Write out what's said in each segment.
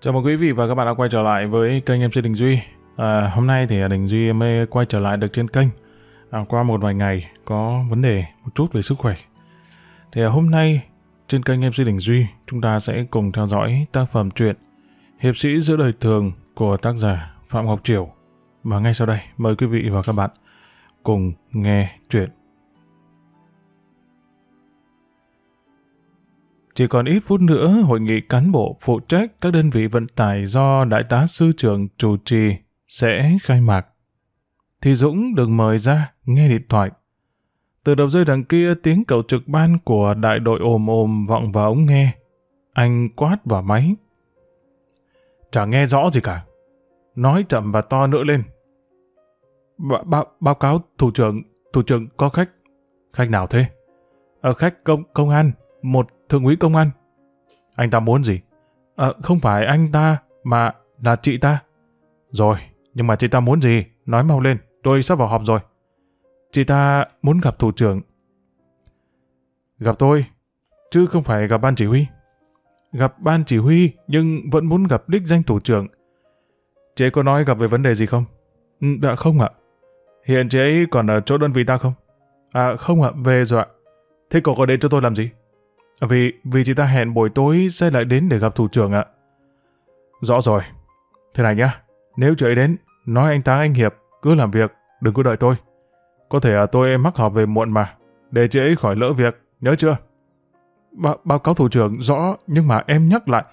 Chào mừng quý vị và các bạn đã quay trở lại với kênh MC Đình Duy. À, hôm nay thì à, Đình Duy mới quay trở lại được trên kênh. À, qua một vài ngày có vấn đề một chút về sức khỏe. Thì à, hôm nay trên kênh MC Đình Duy chúng ta sẽ cùng theo dõi tác phẩm truyện Hiệp sĩ giữa đời thường của tác giả Phạm Ngọc Triều. Và ngay sau đây mời quý vị và các bạn cùng nghe truyện. Chỉ còn ít phút nữa, hội nghị cán bộ phụ trách các đơn vị vận tải do Đại tá Sư trưởng chủ trì sẽ khai mạc. Thì Dũng được mời ra nghe điện thoại. Từ đầu dây đằng kia tiếng cậu trực ban của đại đội ồm ồm vọng vào ống nghe. Anh quát vào máy. Chả nghe rõ gì cả. Nói chậm và to nữa lên. B báo, báo cáo thủ trưởng, thủ trưởng có khách. Khách nào thế? Ở khách công công an, một thượng úy công an. Anh ta muốn gì? À, không phải anh ta, mà là chị ta. Rồi, nhưng mà chị ta muốn gì? Nói mau lên, tôi sắp vào họp rồi. Chị ta muốn gặp thủ trưởng. Gặp tôi, chứ không phải gặp ban chỉ huy. Gặp ban chỉ huy, nhưng vẫn muốn gặp đích danh thủ trưởng. Chị ấy có nói gặp về vấn đề gì không? Ừ, dạ không ạ. Hiện chị ấy còn ở chỗ đơn vị ta không? À không ạ, về rồi ạ. Thế cậu có đến cho tôi làm gì? Vì vì chị ta hẹn buổi tối sẽ lại đến để gặp thủ trưởng ạ. Rõ rồi. Thế này nhá, nếu chị ấy đến, nói anh ta anh Hiệp, cứ làm việc, đừng có đợi tôi. Có thể là tôi mắc họp về muộn mà, để chị ấy khỏi lỡ việc, nhớ chưa? B báo cáo thủ trưởng rõ, nhưng mà em nhắc lại.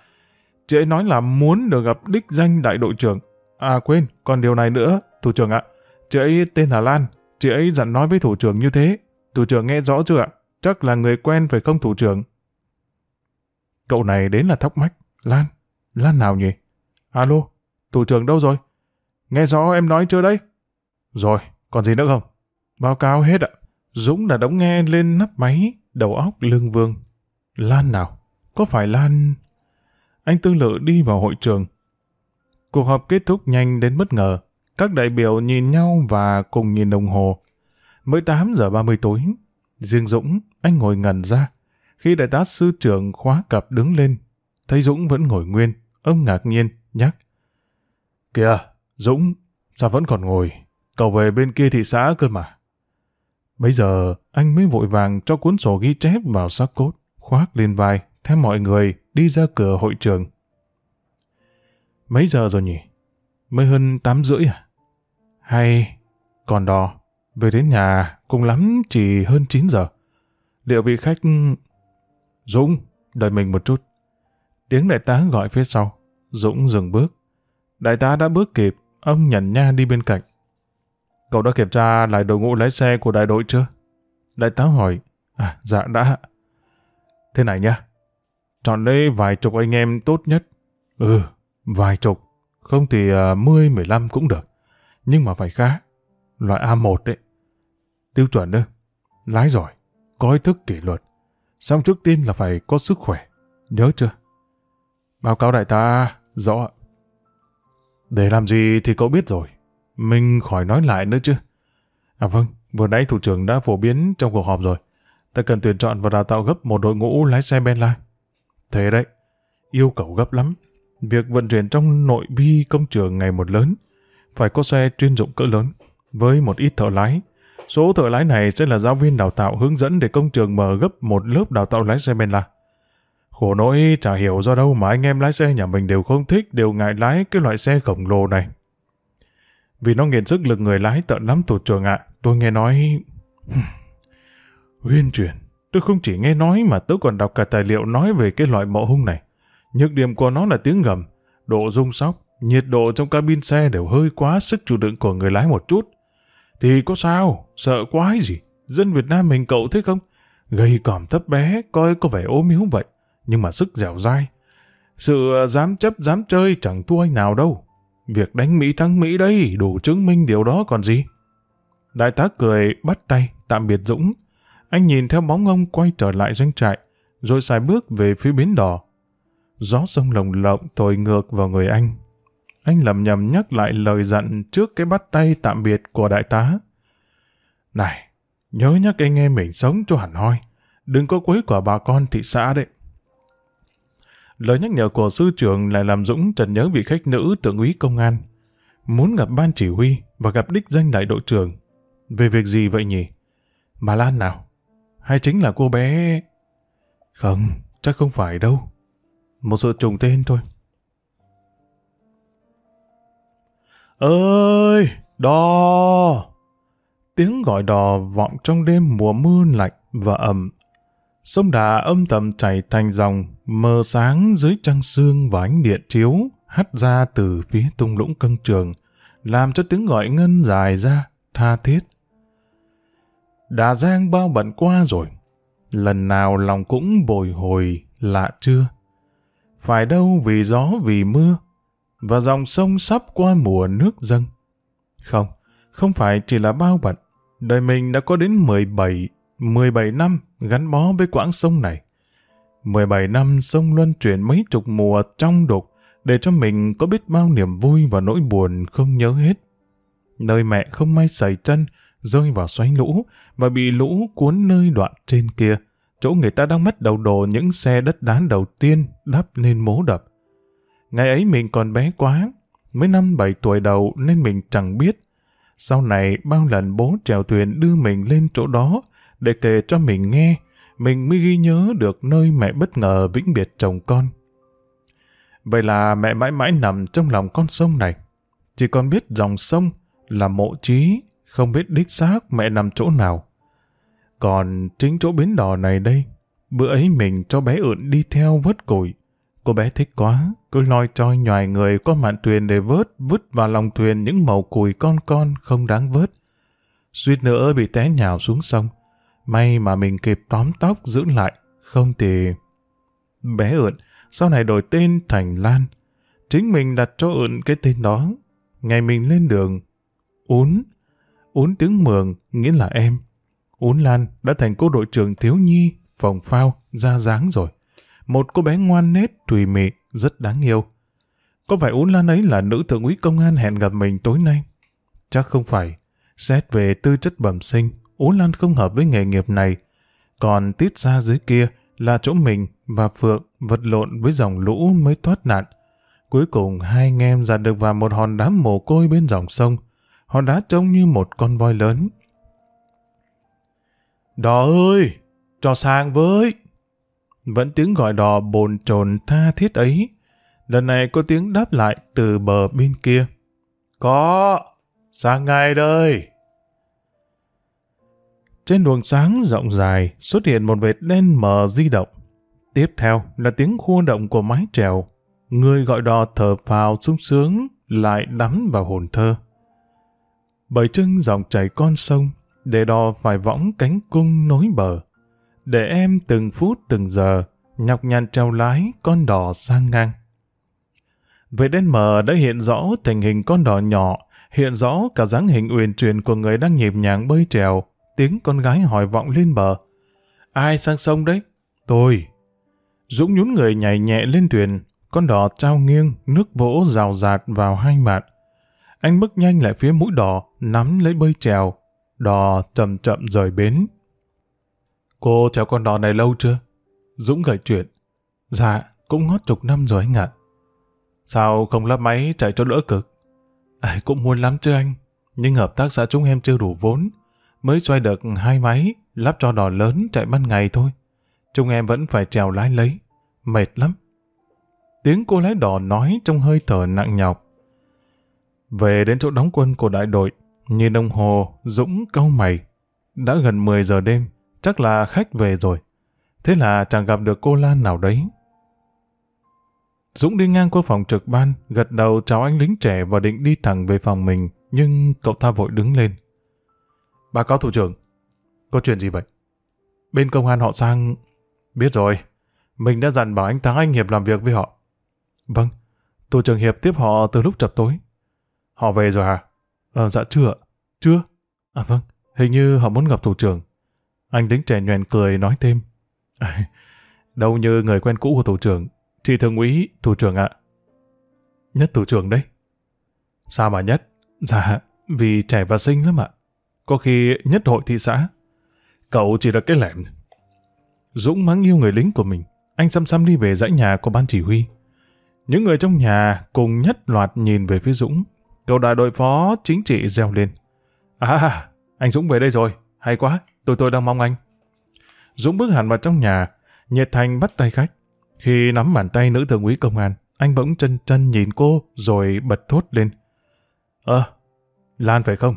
Chị ấy nói là muốn được gặp đích danh đại đội trưởng. À quên, còn điều này nữa, thủ trưởng ạ. Chị ấy tên là Lan, chị ấy dặn nói với thủ trưởng như thế. Thủ trưởng nghe rõ chưa ạ? Chắc là người quen phải không thủ trưởng? Cậu này đến là thắc mách. Lan, Lan nào nhỉ? Alo, thủ trưởng đâu rồi? Nghe rõ em nói chưa đấy? Rồi, còn gì nữa không? Báo cáo hết ạ. Dũng đã đóng nghe lên nắp máy, đầu óc lương vương. Lan nào? Có phải Lan... Anh Tư Lự đi vào hội trường. Cuộc họp kết thúc nhanh đến bất ngờ. Các đại biểu nhìn nhau và cùng nhìn đồng hồ. Mới 8 giờ 30 tối. Riêng Dũng, anh ngồi ngẩn ra. Khi đại tá sư trưởng khóa cặp đứng lên, thấy Dũng vẫn ngồi nguyên, ông ngạc nhiên, nhắc. Kìa, Dũng, sao vẫn còn ngồi? Cậu về bên kia thị xã cơ mà. Bây giờ, anh mới vội vàng cho cuốn sổ ghi chép vào xác cốt, khoác lên vai, theo mọi người đi ra cửa hội trường. Mấy giờ rồi nhỉ? Mới hơn tám rưỡi à? Hay còn đò, về đến nhà cùng lắm chỉ hơn 9 giờ. Liệu vị khách... Dũng, đợi mình một chút. Tiếng đại tá gọi phía sau. Dũng dừng bước. Đại tá đã bước kịp, ông nhận nha đi bên cạnh. Cậu đã kiểm tra lại đội ngũ lái xe của đại đội chưa? Đại tá hỏi. À, dạ đã. Thế này nhá. Chọn lấy vài chục anh em tốt nhất. Ừ, vài chục. Không thì à, mười, mười lăm cũng được. Nhưng mà phải khá. Loại A1 đấy. Tiêu chuẩn đó. Lái giỏi. Có ý thức kỷ luật. Xong trước tiên là phải có sức khỏe. Nhớ chưa? Báo cáo đại tá, rõ. Để làm gì thì cậu biết rồi. Mình khỏi nói lại nữa chứ. À vâng, vừa nãy thủ trưởng đã phổ biến trong cuộc họp rồi. Ta cần tuyển chọn và đào tạo gấp một đội ngũ lái xe Benla. Thế đấy, yêu cầu gấp lắm. Việc vận chuyển trong nội bi công trường ngày một lớn, phải có xe chuyên dụng cỡ lớn, với một ít thợ lái, Số thợ lái này sẽ là giáo viên đào tạo hướng dẫn để công trường mở gấp một lớp đào tạo lái xe Benla. Khổ nỗi chả hiểu do đâu mà anh em lái xe nhà mình đều không thích, đều ngại lái cái loại xe khổng lồ này. Vì nó nghiền sức lực người lái tận lắm tụt trường ạ. Tôi nghe nói... Huyên truyền. Tôi không chỉ nghe nói mà tôi còn đọc cả tài liệu nói về cái loại mộ hung này. Nhược điểm của nó là tiếng gầm, độ rung sóc, nhiệt độ trong cabin xe đều hơi quá sức chịu đựng của người lái một chút. Thì có sao? Sợ quái gì? Dân Việt Nam mình cậu thế không? gây còm thấp bé, coi có vẻ ốm yếu vậy. Nhưng mà sức dẻo dai. Sự à, dám chấp dám chơi chẳng thua anh nào đâu. Việc đánh Mỹ thắng Mỹ đây đủ chứng minh điều đó còn gì. Đại tá cười bắt tay tạm biệt Dũng. Anh nhìn theo bóng ông quay trở lại doanh trại, rồi xài bước về phía bến đò. Gió sông lồng lộng thổi ngược vào người anh. Anh lầm nhầm nhắc lại lời dặn trước cái bắt tay tạm biệt của đại tá. Này, nhớ nhắc anh em mình sống cho hẳn hoi. đừng có quấy quả bà con thị xã đấy. Lời nhắc nhở của sư trưởng lại làm Dũng chợt nhớ vị khách nữ thượng úy công an. Muốn gặp ban chỉ huy và gặp đích danh đại đội trưởng. Về việc gì vậy nhỉ? Bà Lan nào? Hay chính là cô bé... Không, chắc không phải đâu. Một sự trùng tên thôi. Ơi, đò! Tiếng gọi đò vọng trong đêm mùa mưa lạnh và ẩm. Sông Đà âm thầm chảy thành dòng, mờ sáng dưới trăng sương và ánh điện chiếu, hắt ra từ phía tung lũng căng trường, làm cho tiếng gọi ngân dài ra, tha thiết. Đà Giang bao bận qua rồi, lần nào lòng cũng bồi hồi, lạ chưa? Phải đâu vì gió vì mưa, và dòng sông sắp qua mùa nước dâng. Không, không phải chỉ là bao bận, đời mình đã có đến 17, 17 năm gắn bó với quãng sông này. 17 năm sông luân chuyển mấy chục mùa trong đục để cho mình có biết bao niềm vui và nỗi buồn không nhớ hết. Nơi mẹ không may sẩy chân, rơi vào xoáy lũ và bị lũ cuốn nơi đoạn trên kia, chỗ người ta đang mất đầu đồ những xe đất đá đầu tiên đắp lên mố đập. Ngày ấy mình còn bé quá, mới năm bảy tuổi đầu nên mình chẳng biết. Sau này bao lần bố trèo thuyền đưa mình lên chỗ đó để kể cho mình nghe, mình mới ghi nhớ được nơi mẹ bất ngờ vĩnh biệt chồng con. Vậy là mẹ mãi mãi nằm trong lòng con sông này. Chỉ còn biết dòng sông là mộ trí, không biết đích xác mẹ nằm chỗ nào. Còn chính chỗ bến đò này đây, bữa ấy mình cho bé ượn đi theo vớt củi. Cô bé thích quá, cứ loi troi nhòi người qua mạn thuyền để vớt, vứt vào lòng thuyền những màu cùi con con không đáng vớt. Suýt nữa bị té nhào xuống sông. May mà mình kịp tóm tóc giữ lại, không thì... Bé ượn, sau này đổi tên thành Lan. Chính mình đặt cho ượn cái tên đó. Ngày mình lên đường, Ún, Ún tiếng mường nghĩa là em. Ún Lan đã thành cô đội trưởng thiếu nhi, phòng phao, ra dáng rồi. Một cô bé ngoan nết, tùy mị, rất đáng yêu. Có phải Ún Lan ấy là nữ thượng úy công an hẹn gặp mình tối nay? Chắc không phải. Xét về tư chất bẩm sinh, Ún Lan không hợp với nghề nghiệp này. Còn tiết ra dưới kia là chỗ mình và Phượng vật lộn với dòng lũ mới thoát nạn. Cuối cùng hai anh em dạt được vào một hòn đá mồ côi bên dòng sông. Hòn đá trông như một con voi lớn. Đò ơi! Cho sang với! Vẫn tiếng gọi đò bồn chồn tha thiết ấy. Lần này có tiếng đáp lại từ bờ bên kia. Có! Sang ngay đây! Trên luồng sáng rộng dài xuất hiện một vệt đen mờ di động. Tiếp theo là tiếng khua động của mái trèo. Người gọi đò thở phào sung sướng lại đắm vào hồn thơ. Bởi trưng dòng chảy con sông, để đò phải võng cánh cung nối bờ. Để em từng phút từng giờ nhọc nhằn treo lái con đò sang ngang. Vệ đen mờ đã hiện rõ tình hình con đò nhỏ, hiện rõ cả dáng hình uyển chuyển của người đang nhịp nhàng bơi trèo, tiếng con gái hỏi vọng lên bờ. Ai sang sông đấy? Tôi. Dũng nhún người nhảy nhẹ lên thuyền, con đò trao nghiêng, nước vỗ rào rạt vào hai mặt. Anh bước nhanh lại phía mũi đò, nắm lấy bơi trèo. Đò chậm chậm rời bến. Cô trèo con đò này lâu chưa? Dũng gợi chuyện. Dạ, cũng ngót chục năm rồi anh ạ. Sao không lắp máy chạy cho đỡ cực? À, cũng muốn lắm chứ anh. Nhưng hợp tác xã chúng em chưa đủ vốn. Mới xoay được hai máy, lắp cho đò lớn chạy ban ngày thôi. Chúng em vẫn phải trèo lái lấy. Mệt lắm. Tiếng cô lái đò nói trong hơi thở nặng nhọc. Về đến chỗ đóng quân của đại đội, nhìn đồng hồ, Dũng cau mày. Đã gần 10 giờ đêm, chắc là khách về rồi. Thế là chẳng gặp được cô Lan nào đấy. Dũng đi ngang qua phòng trực ban, gật đầu chào anh lính trẻ và định đi thẳng về phòng mình, nhưng cậu ta vội đứng lên. Bà cáo thủ trưởng, có chuyện gì vậy? Bên công an họ sang... Biết rồi, mình đã dặn bảo anh Thắng Anh Hiệp làm việc với họ. Vâng, thủ trưởng Hiệp tiếp họ từ lúc chập tối. Họ về rồi hả? Ờ, dạ chưa Chưa? À vâng, hình như họ muốn gặp thủ trưởng. Anh lính trẻ nhoèn cười nói thêm. đâu như người quen cũ của thủ trưởng. Chị thượng úy, thủ trưởng ạ. Nhất thủ trưởng đấy. Sao mà nhất? Dạ, vì trẻ và xinh lắm ạ. Có khi nhất hội thị xã. Cậu chỉ là cái lẻm. Dũng mắng yêu người lính của mình. Anh xăm xăm đi về dãy nhà của ban chỉ huy. Những người trong nhà cùng nhất loạt nhìn về phía Dũng. Cậu đại đội phó chính trị reo lên. À, anh Dũng về đây rồi. Hay quá, tôi tôi đang mong anh. Dũng bước hẳn vào trong nhà, nhiệt thành bắt tay khách. Khi nắm bàn tay nữ thượng úy công an, anh bỗng chân chân nhìn cô rồi bật thốt lên. ơ Lan phải không?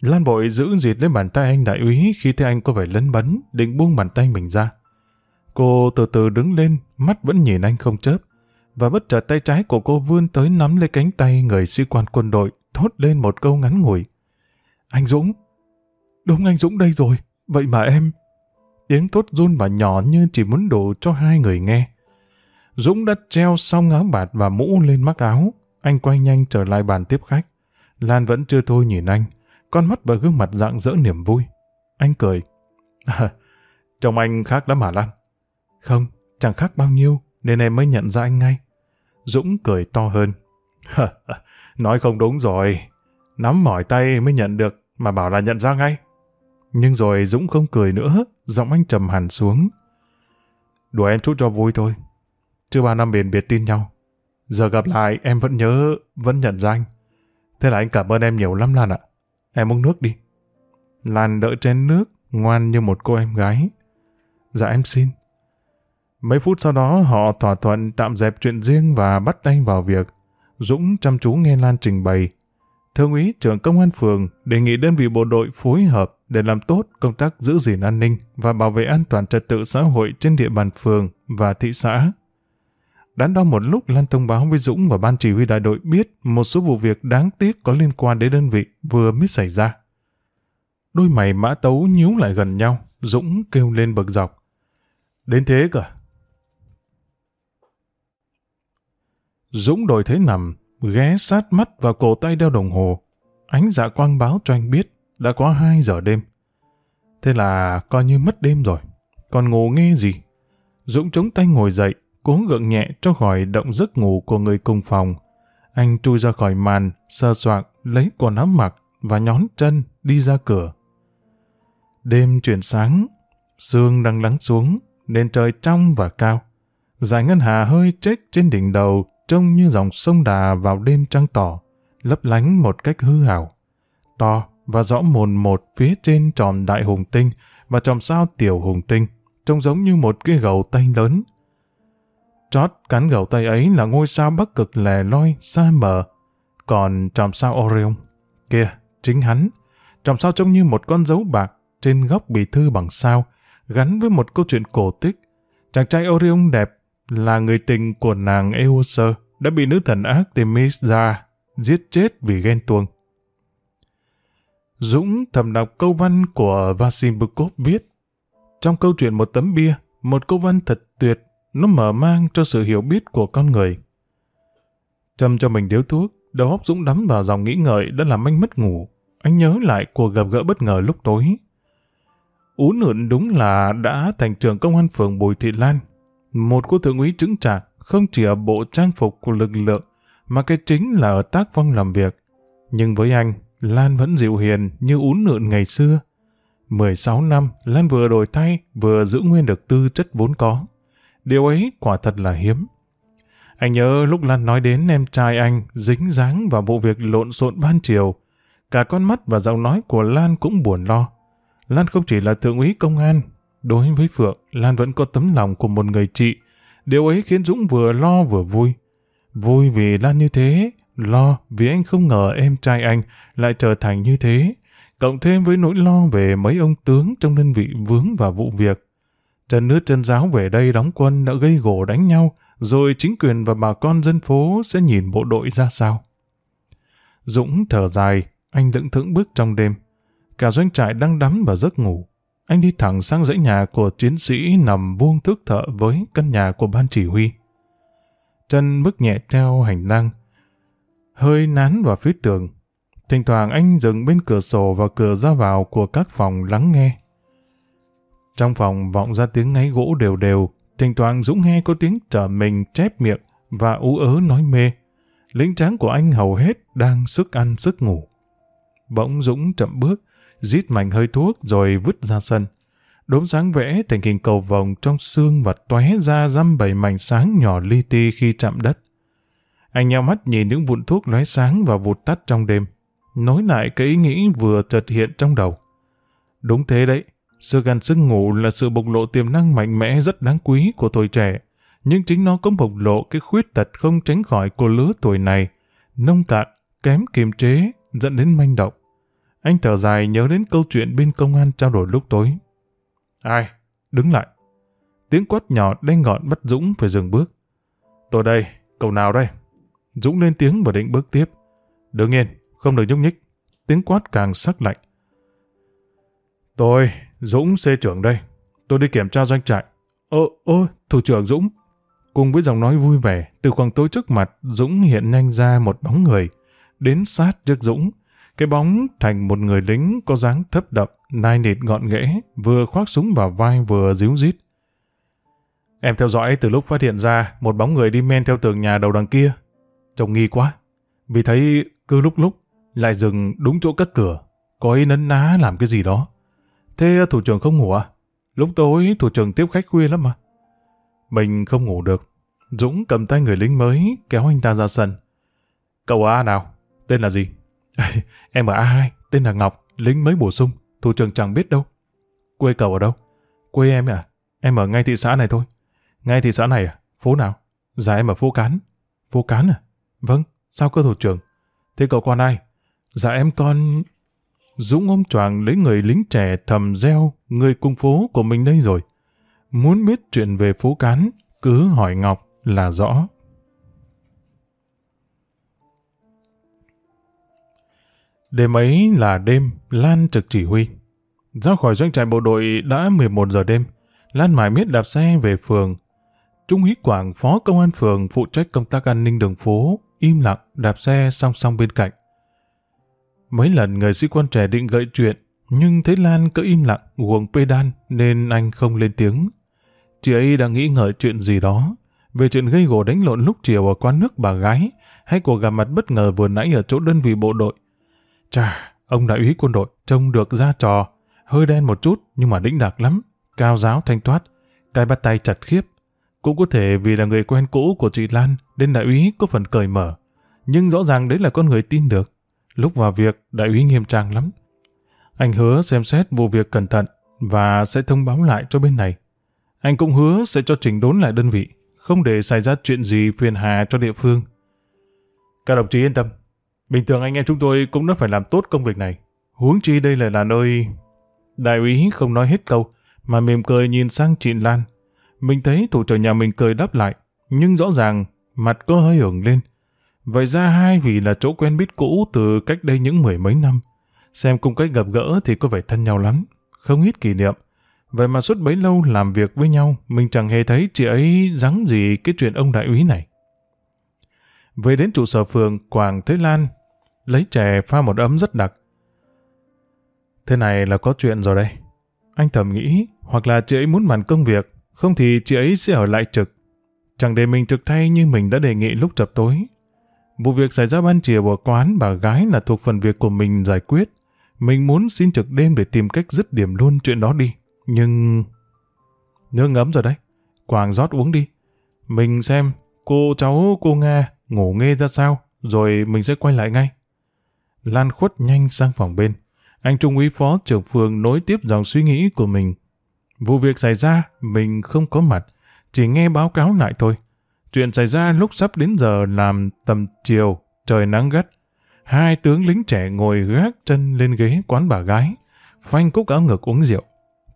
Lan bội giữ dịt lên bàn tay anh đại úy khi thấy anh có vẻ lấn bấn, định buông bàn tay mình ra. Cô từ từ đứng lên, mắt vẫn nhìn anh không chớp, và bất chợt tay trái của cô vươn tới nắm lấy cánh tay người sĩ quan quân đội, thốt lên một câu ngắn ngủi. Anh Dũng! Đúng anh Dũng đây rồi, vậy mà em... Tiếng thốt run và nhỏ như chỉ muốn đổ cho hai người nghe. Dũng đã treo xong áo bạt và mũ lên mắc áo. Anh quay nhanh trở lại bàn tiếp khách. Lan vẫn chưa thôi nhìn anh, con mắt và gương mặt rạng rỡ niềm vui. Anh cười. À, chồng anh khác lắm hả Lan? Không, chẳng khác bao nhiêu, nên em mới nhận ra anh ngay. Dũng cười to hơn. Nói không đúng rồi. Nắm mỏi tay mới nhận được, mà bảo là nhận ra ngay. Nhưng rồi Dũng không cười nữa, giọng anh trầm hẳn xuống. Đùa em chút cho vui thôi. Chưa ba năm biển biệt tin nhau. Giờ gặp lại em vẫn nhớ, vẫn nhận ra anh. Thế là anh cảm ơn em nhiều lắm Lan ạ. Em uống nước đi. Lan đỡ chén nước, ngoan như một cô em gái. Dạ em xin. Mấy phút sau đó họ thỏa thuận tạm dẹp chuyện riêng và bắt tay vào việc. Dũng chăm chú nghe Lan trình bày. Thượng úy trưởng công an phường đề nghị đơn vị bộ đội phối hợp để làm tốt công tác giữ gìn an ninh và bảo vệ an toàn trật tự xã hội trên địa bàn phường và thị xã. Đắn đo một lúc Lan thông báo với Dũng và ban chỉ huy đại đội biết một số vụ việc đáng tiếc có liên quan đến đơn vị vừa mới xảy ra. Đôi mày mã tấu nhíu lại gần nhau, Dũng kêu lên bực dọc. Đến thế cả. Dũng đổi thế nằm, ghé sát mắt vào cổ tay đeo đồng hồ. Ánh dạ quang báo cho anh biết đã có 2 giờ đêm. Thế là coi như mất đêm rồi. Còn ngủ nghe gì? Dũng chống tay ngồi dậy, cố gượng nhẹ cho khỏi động giấc ngủ của người cùng phòng. Anh chui ra khỏi màn, sơ soạn, lấy quần áo mặc và nhón chân đi ra cửa. Đêm chuyển sáng, sương đang lắng xuống, nền trời trong và cao. Giải ngân hà hơi chết trên đỉnh đầu trông như dòng sông đà vào đêm trăng tỏ, lấp lánh một cách hư ảo. To và rõ mồn một phía trên tròn đại hùng tinh và tròm sao tiểu hùng tinh, trông giống như một cái gầu tay lớn, Chót cắn gầu tay ấy là ngôi sao bắc cực lẻ loi, xa mờ. Còn tròm sao Orion, kia, chính hắn. Tròm sao trông như một con dấu bạc trên góc bì thư bằng sao, gắn với một câu chuyện cổ tích. Chàng trai Orion đẹp là người tình của nàng Eoser đã bị nữ thần Artemis ra giết chết vì ghen tuông. Dũng thầm đọc câu văn của Vasim Bukov viết. Trong câu chuyện một tấm bia, một câu văn thật tuyệt nó mở mang cho sự hiểu biết của con người. Châm cho mình điếu thuốc, đầu óc Dũng đắm vào dòng nghĩ ngợi đã làm anh mất ngủ. Anh nhớ lại cuộc gặp gỡ bất ngờ lúc tối. Ú nượn đúng là đã thành trưởng công an phường Bùi Thị Lan. Một cô thượng úy chứng trạc không chỉ ở bộ trang phục của lực lượng, mà cái chính là ở tác phong làm việc. Nhưng với anh, Lan vẫn dịu hiền như ún nượn ngày xưa. 16 năm, Lan vừa đổi thay, vừa giữ nguyên được tư chất vốn có. Điều ấy quả thật là hiếm. Anh nhớ lúc Lan nói đến em trai anh dính dáng vào vụ việc lộn xộn ban chiều. Cả con mắt và giọng nói của Lan cũng buồn lo. Lan không chỉ là thượng úy công an. Đối với Phượng, Lan vẫn có tấm lòng của một người chị. Điều ấy khiến Dũng vừa lo vừa vui. Vui vì Lan như thế, lo vì anh không ngờ em trai anh lại trở thành như thế. Cộng thêm với nỗi lo về mấy ông tướng trong đơn vị vướng vào vụ việc. Trần nước chân giáo về đây đóng quân đã gây gổ đánh nhau, rồi chính quyền và bà con dân phố sẽ nhìn bộ đội ra sao. Dũng thở dài, anh lững thững bước trong đêm. Cả doanh trại đang đắm vào giấc ngủ. Anh đi thẳng sang dãy nhà của chiến sĩ nằm vuông thức thợ với căn nhà của ban chỉ huy. Chân bước nhẹ theo hành lang, hơi nán vào phía tường. Thỉnh thoảng anh dừng bên cửa sổ và cửa ra vào của các phòng lắng nghe. Trong phòng vọng ra tiếng ngáy gỗ đều đều, thỉnh thoảng Dũng nghe có tiếng trở mình chép miệng và ú ớ nói mê. Lính tráng của anh hầu hết đang sức ăn sức ngủ. Bỗng Dũng chậm bước, rít mạnh hơi thuốc rồi vứt ra sân. đốm sáng vẽ thành hình cầu vòng trong xương và tóe ra dăm bảy mảnh sáng nhỏ li ti khi chạm đất. Anh nhau mắt nhìn những vụn thuốc lóe sáng và vụt tắt trong đêm, nói lại cái ý nghĩ vừa chợt hiện trong đầu. Đúng thế đấy, sự gan sức ngủ là sự bộc lộ tiềm năng mạnh mẽ rất đáng quý của tuổi trẻ, nhưng chính nó cũng bộc lộ cái khuyết tật không tránh khỏi của lứa tuổi này, nông cạn, kém kiềm chế, dẫn đến manh động. Anh thở dài nhớ đến câu chuyện bên công an trao đổi lúc tối. Ai? Đứng lại. Tiếng quát nhỏ đen gọn bắt Dũng phải dừng bước. Tôi đây, cậu nào đây? Dũng lên tiếng và định bước tiếp. Đứng yên, không được nhúc nhích. Tiếng quát càng sắc lạnh. Tôi, Dũng xe trưởng đây. Tôi đi kiểm tra doanh trại. Ơ, ơ, thủ trưởng Dũng. Cùng với giọng nói vui vẻ, từ khoảng tối trước mặt, Dũng hiện nhanh ra một bóng người. Đến sát trước Dũng. Cái bóng thành một người lính có dáng thấp đậm, nai nịt gọn ghẽ, vừa khoác súng vào vai vừa díu dít. Em theo dõi từ lúc phát hiện ra một bóng người đi men theo tường nhà đầu đằng kia. Trông nghi quá. Vì thấy cứ lúc lúc lại dừng đúng chỗ cất cửa. Có ý nấn ná làm cái gì đó. Thế thủ trưởng không ngủ à? Lúc tối thủ trưởng tiếp khách khuya lắm mà. Mình không ngủ được. Dũng cầm tay người lính mới kéo anh ta ra sân. Cậu A nào? Tên là gì? em ở A2, tên là Ngọc, lính mới bổ sung. Thủ trưởng chẳng biết đâu. Quê cậu ở đâu? Quê em à? Em ở ngay thị xã này thôi. Ngay thị xã này à? Phố nào? Dạ em ở phố Cán. Phố Cán à? Vâng, sao cơ thủ trưởng? Thế cậu con ai? Dạ em con... Dũng ôm choàng lấy người lính trẻ thầm reo người cung phố của mình đây rồi. Muốn biết chuyện về phố Cán, cứ hỏi Ngọc là rõ. Đêm ấy là đêm, Lan trực chỉ huy. Ra khỏi doanh trại bộ đội đã 11 giờ đêm, Lan mải miết đạp xe về phường. Trung úy Quảng, phó công an phường phụ trách công tác an ninh đường phố, im lặng đạp xe song song bên cạnh. Mấy lần người sĩ quan trẻ định gợi chuyện, nhưng thấy Lan cứ im lặng guồng đan nên anh không lên tiếng. Chị ấy đang nghĩ ngợi chuyện gì đó, về chuyện gây gổ đánh lộn lúc chiều ở quán nước bà gái, hay cuộc gặp mặt bất ngờ vừa nãy ở chỗ đơn vị bộ đội. Chà, ông đại úy quân đội trông được ra trò, hơi đen một chút nhưng mà đĩnh đạc lắm, cao giáo thanh thoát, cái bắt tay chặt khiếp. Cũng có thể vì là người quen cũ của chị Lan nên đại úy có phần cởi mở. Nhưng rõ ràng đấy là con người tin được. Lúc vào việc, đại úy nghiêm trang lắm. Anh hứa xem xét vụ việc cẩn thận và sẽ thông báo lại cho bên này. Anh cũng hứa sẽ cho chỉnh đốn lại đơn vị, không để xảy ra chuyện gì phiền hà cho địa phương. Các đồng chí yên tâm, bình thường anh em chúng tôi cũng đã phải làm tốt công việc này. Huống chi đây lại là nơi... Đại úy không nói hết câu, mà mỉm cười nhìn sang chị Lan. Mình thấy thủ trưởng nhà mình cười đáp lại, nhưng rõ ràng mặt có hơi ửng lên. Vậy ra hai vị là chỗ quen biết cũ từ cách đây những mười mấy năm. Xem cung cách gặp gỡ thì có vẻ thân nhau lắm, không ít kỷ niệm. Vậy mà suốt bấy lâu làm việc với nhau, mình chẳng hề thấy chị ấy rắn gì cái chuyện ông đại úy này. Về đến trụ sở phường, Quảng Thế Lan lấy chè pha một ấm rất đặc. Thế này là có chuyện rồi đây. Anh thầm nghĩ, hoặc là chị ấy muốn bàn công việc, không thì chị ấy sẽ ở lại trực. Chẳng để mình trực thay như mình đã đề nghị lúc chập tối. Vụ việc xảy ra ban chìa của quán bà gái là thuộc phần việc của mình giải quyết. Mình muốn xin trực đêm để tìm cách dứt điểm luôn chuyện đó đi. Nhưng... Nước ngấm rồi đấy. Quảng rót uống đi. Mình xem cô cháu cô Nga ngủ nghe ra sao, rồi mình sẽ quay lại ngay. Lan khuất nhanh sang phòng bên. Anh Trung úy phó trưởng phường nối tiếp dòng suy nghĩ của mình. Vụ việc xảy ra, mình không có mặt, chỉ nghe báo cáo lại thôi. Chuyện xảy ra lúc sắp đến giờ làm tầm chiều, trời nắng gắt. Hai tướng lính trẻ ngồi gác chân lên ghế quán bà gái, phanh cúc áo ngực uống rượu.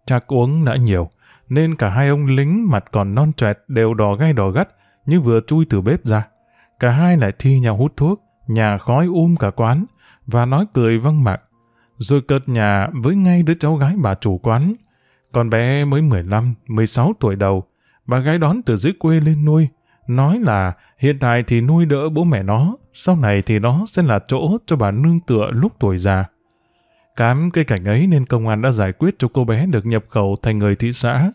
Chắc uống đã nhiều, nên cả hai ông lính mặt còn non trẹt đều đỏ gai đỏ gắt như vừa chui từ bếp ra. Cả hai lại thi nhau hút thuốc, nhà khói um cả quán, và nói cười văng mặt, Rồi cợt nhà với ngay đứa cháu gái bà chủ quán. Con bé mới 15, 16 tuổi đầu, bà gái đón từ dưới quê lên nuôi, nói là hiện tại thì nuôi đỡ bố mẹ nó, sau này thì nó sẽ là chỗ cho bà nương tựa lúc tuổi già. Cám cái cảnh ấy nên công an đã giải quyết cho cô bé được nhập khẩu thành người thị xã.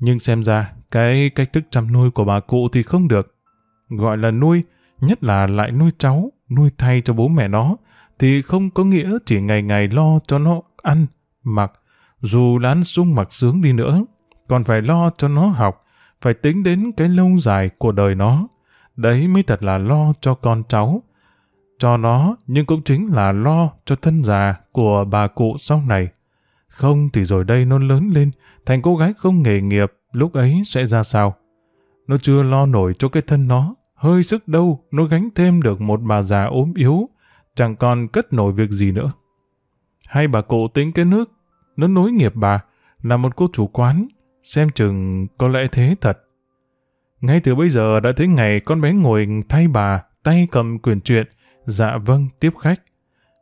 Nhưng xem ra, cái cách thức chăm nuôi của bà cụ thì không được. Gọi là nuôi, nhất là lại nuôi cháu, nuôi thay cho bố mẹ nó, thì không có nghĩa chỉ ngày ngày lo cho nó ăn, mặc, Dù lán sung mặc sướng đi nữa, còn phải lo cho nó học, phải tính đến cái lâu dài của đời nó. Đấy mới thật là lo cho con cháu. Cho nó, nhưng cũng chính là lo cho thân già của bà cụ sau này. Không thì rồi đây nó lớn lên, thành cô gái không nghề nghiệp, lúc ấy sẽ ra sao? Nó chưa lo nổi cho cái thân nó, hơi sức đâu, nó gánh thêm được một bà già ốm yếu, chẳng còn cất nổi việc gì nữa. Hay bà cụ tính cái nước, nó nối nghiệp bà, là một cô chủ quán, xem chừng có lẽ thế thật. Ngay từ bây giờ đã thấy ngày con bé ngồi thay bà, tay cầm quyền truyện, dạ vâng tiếp khách.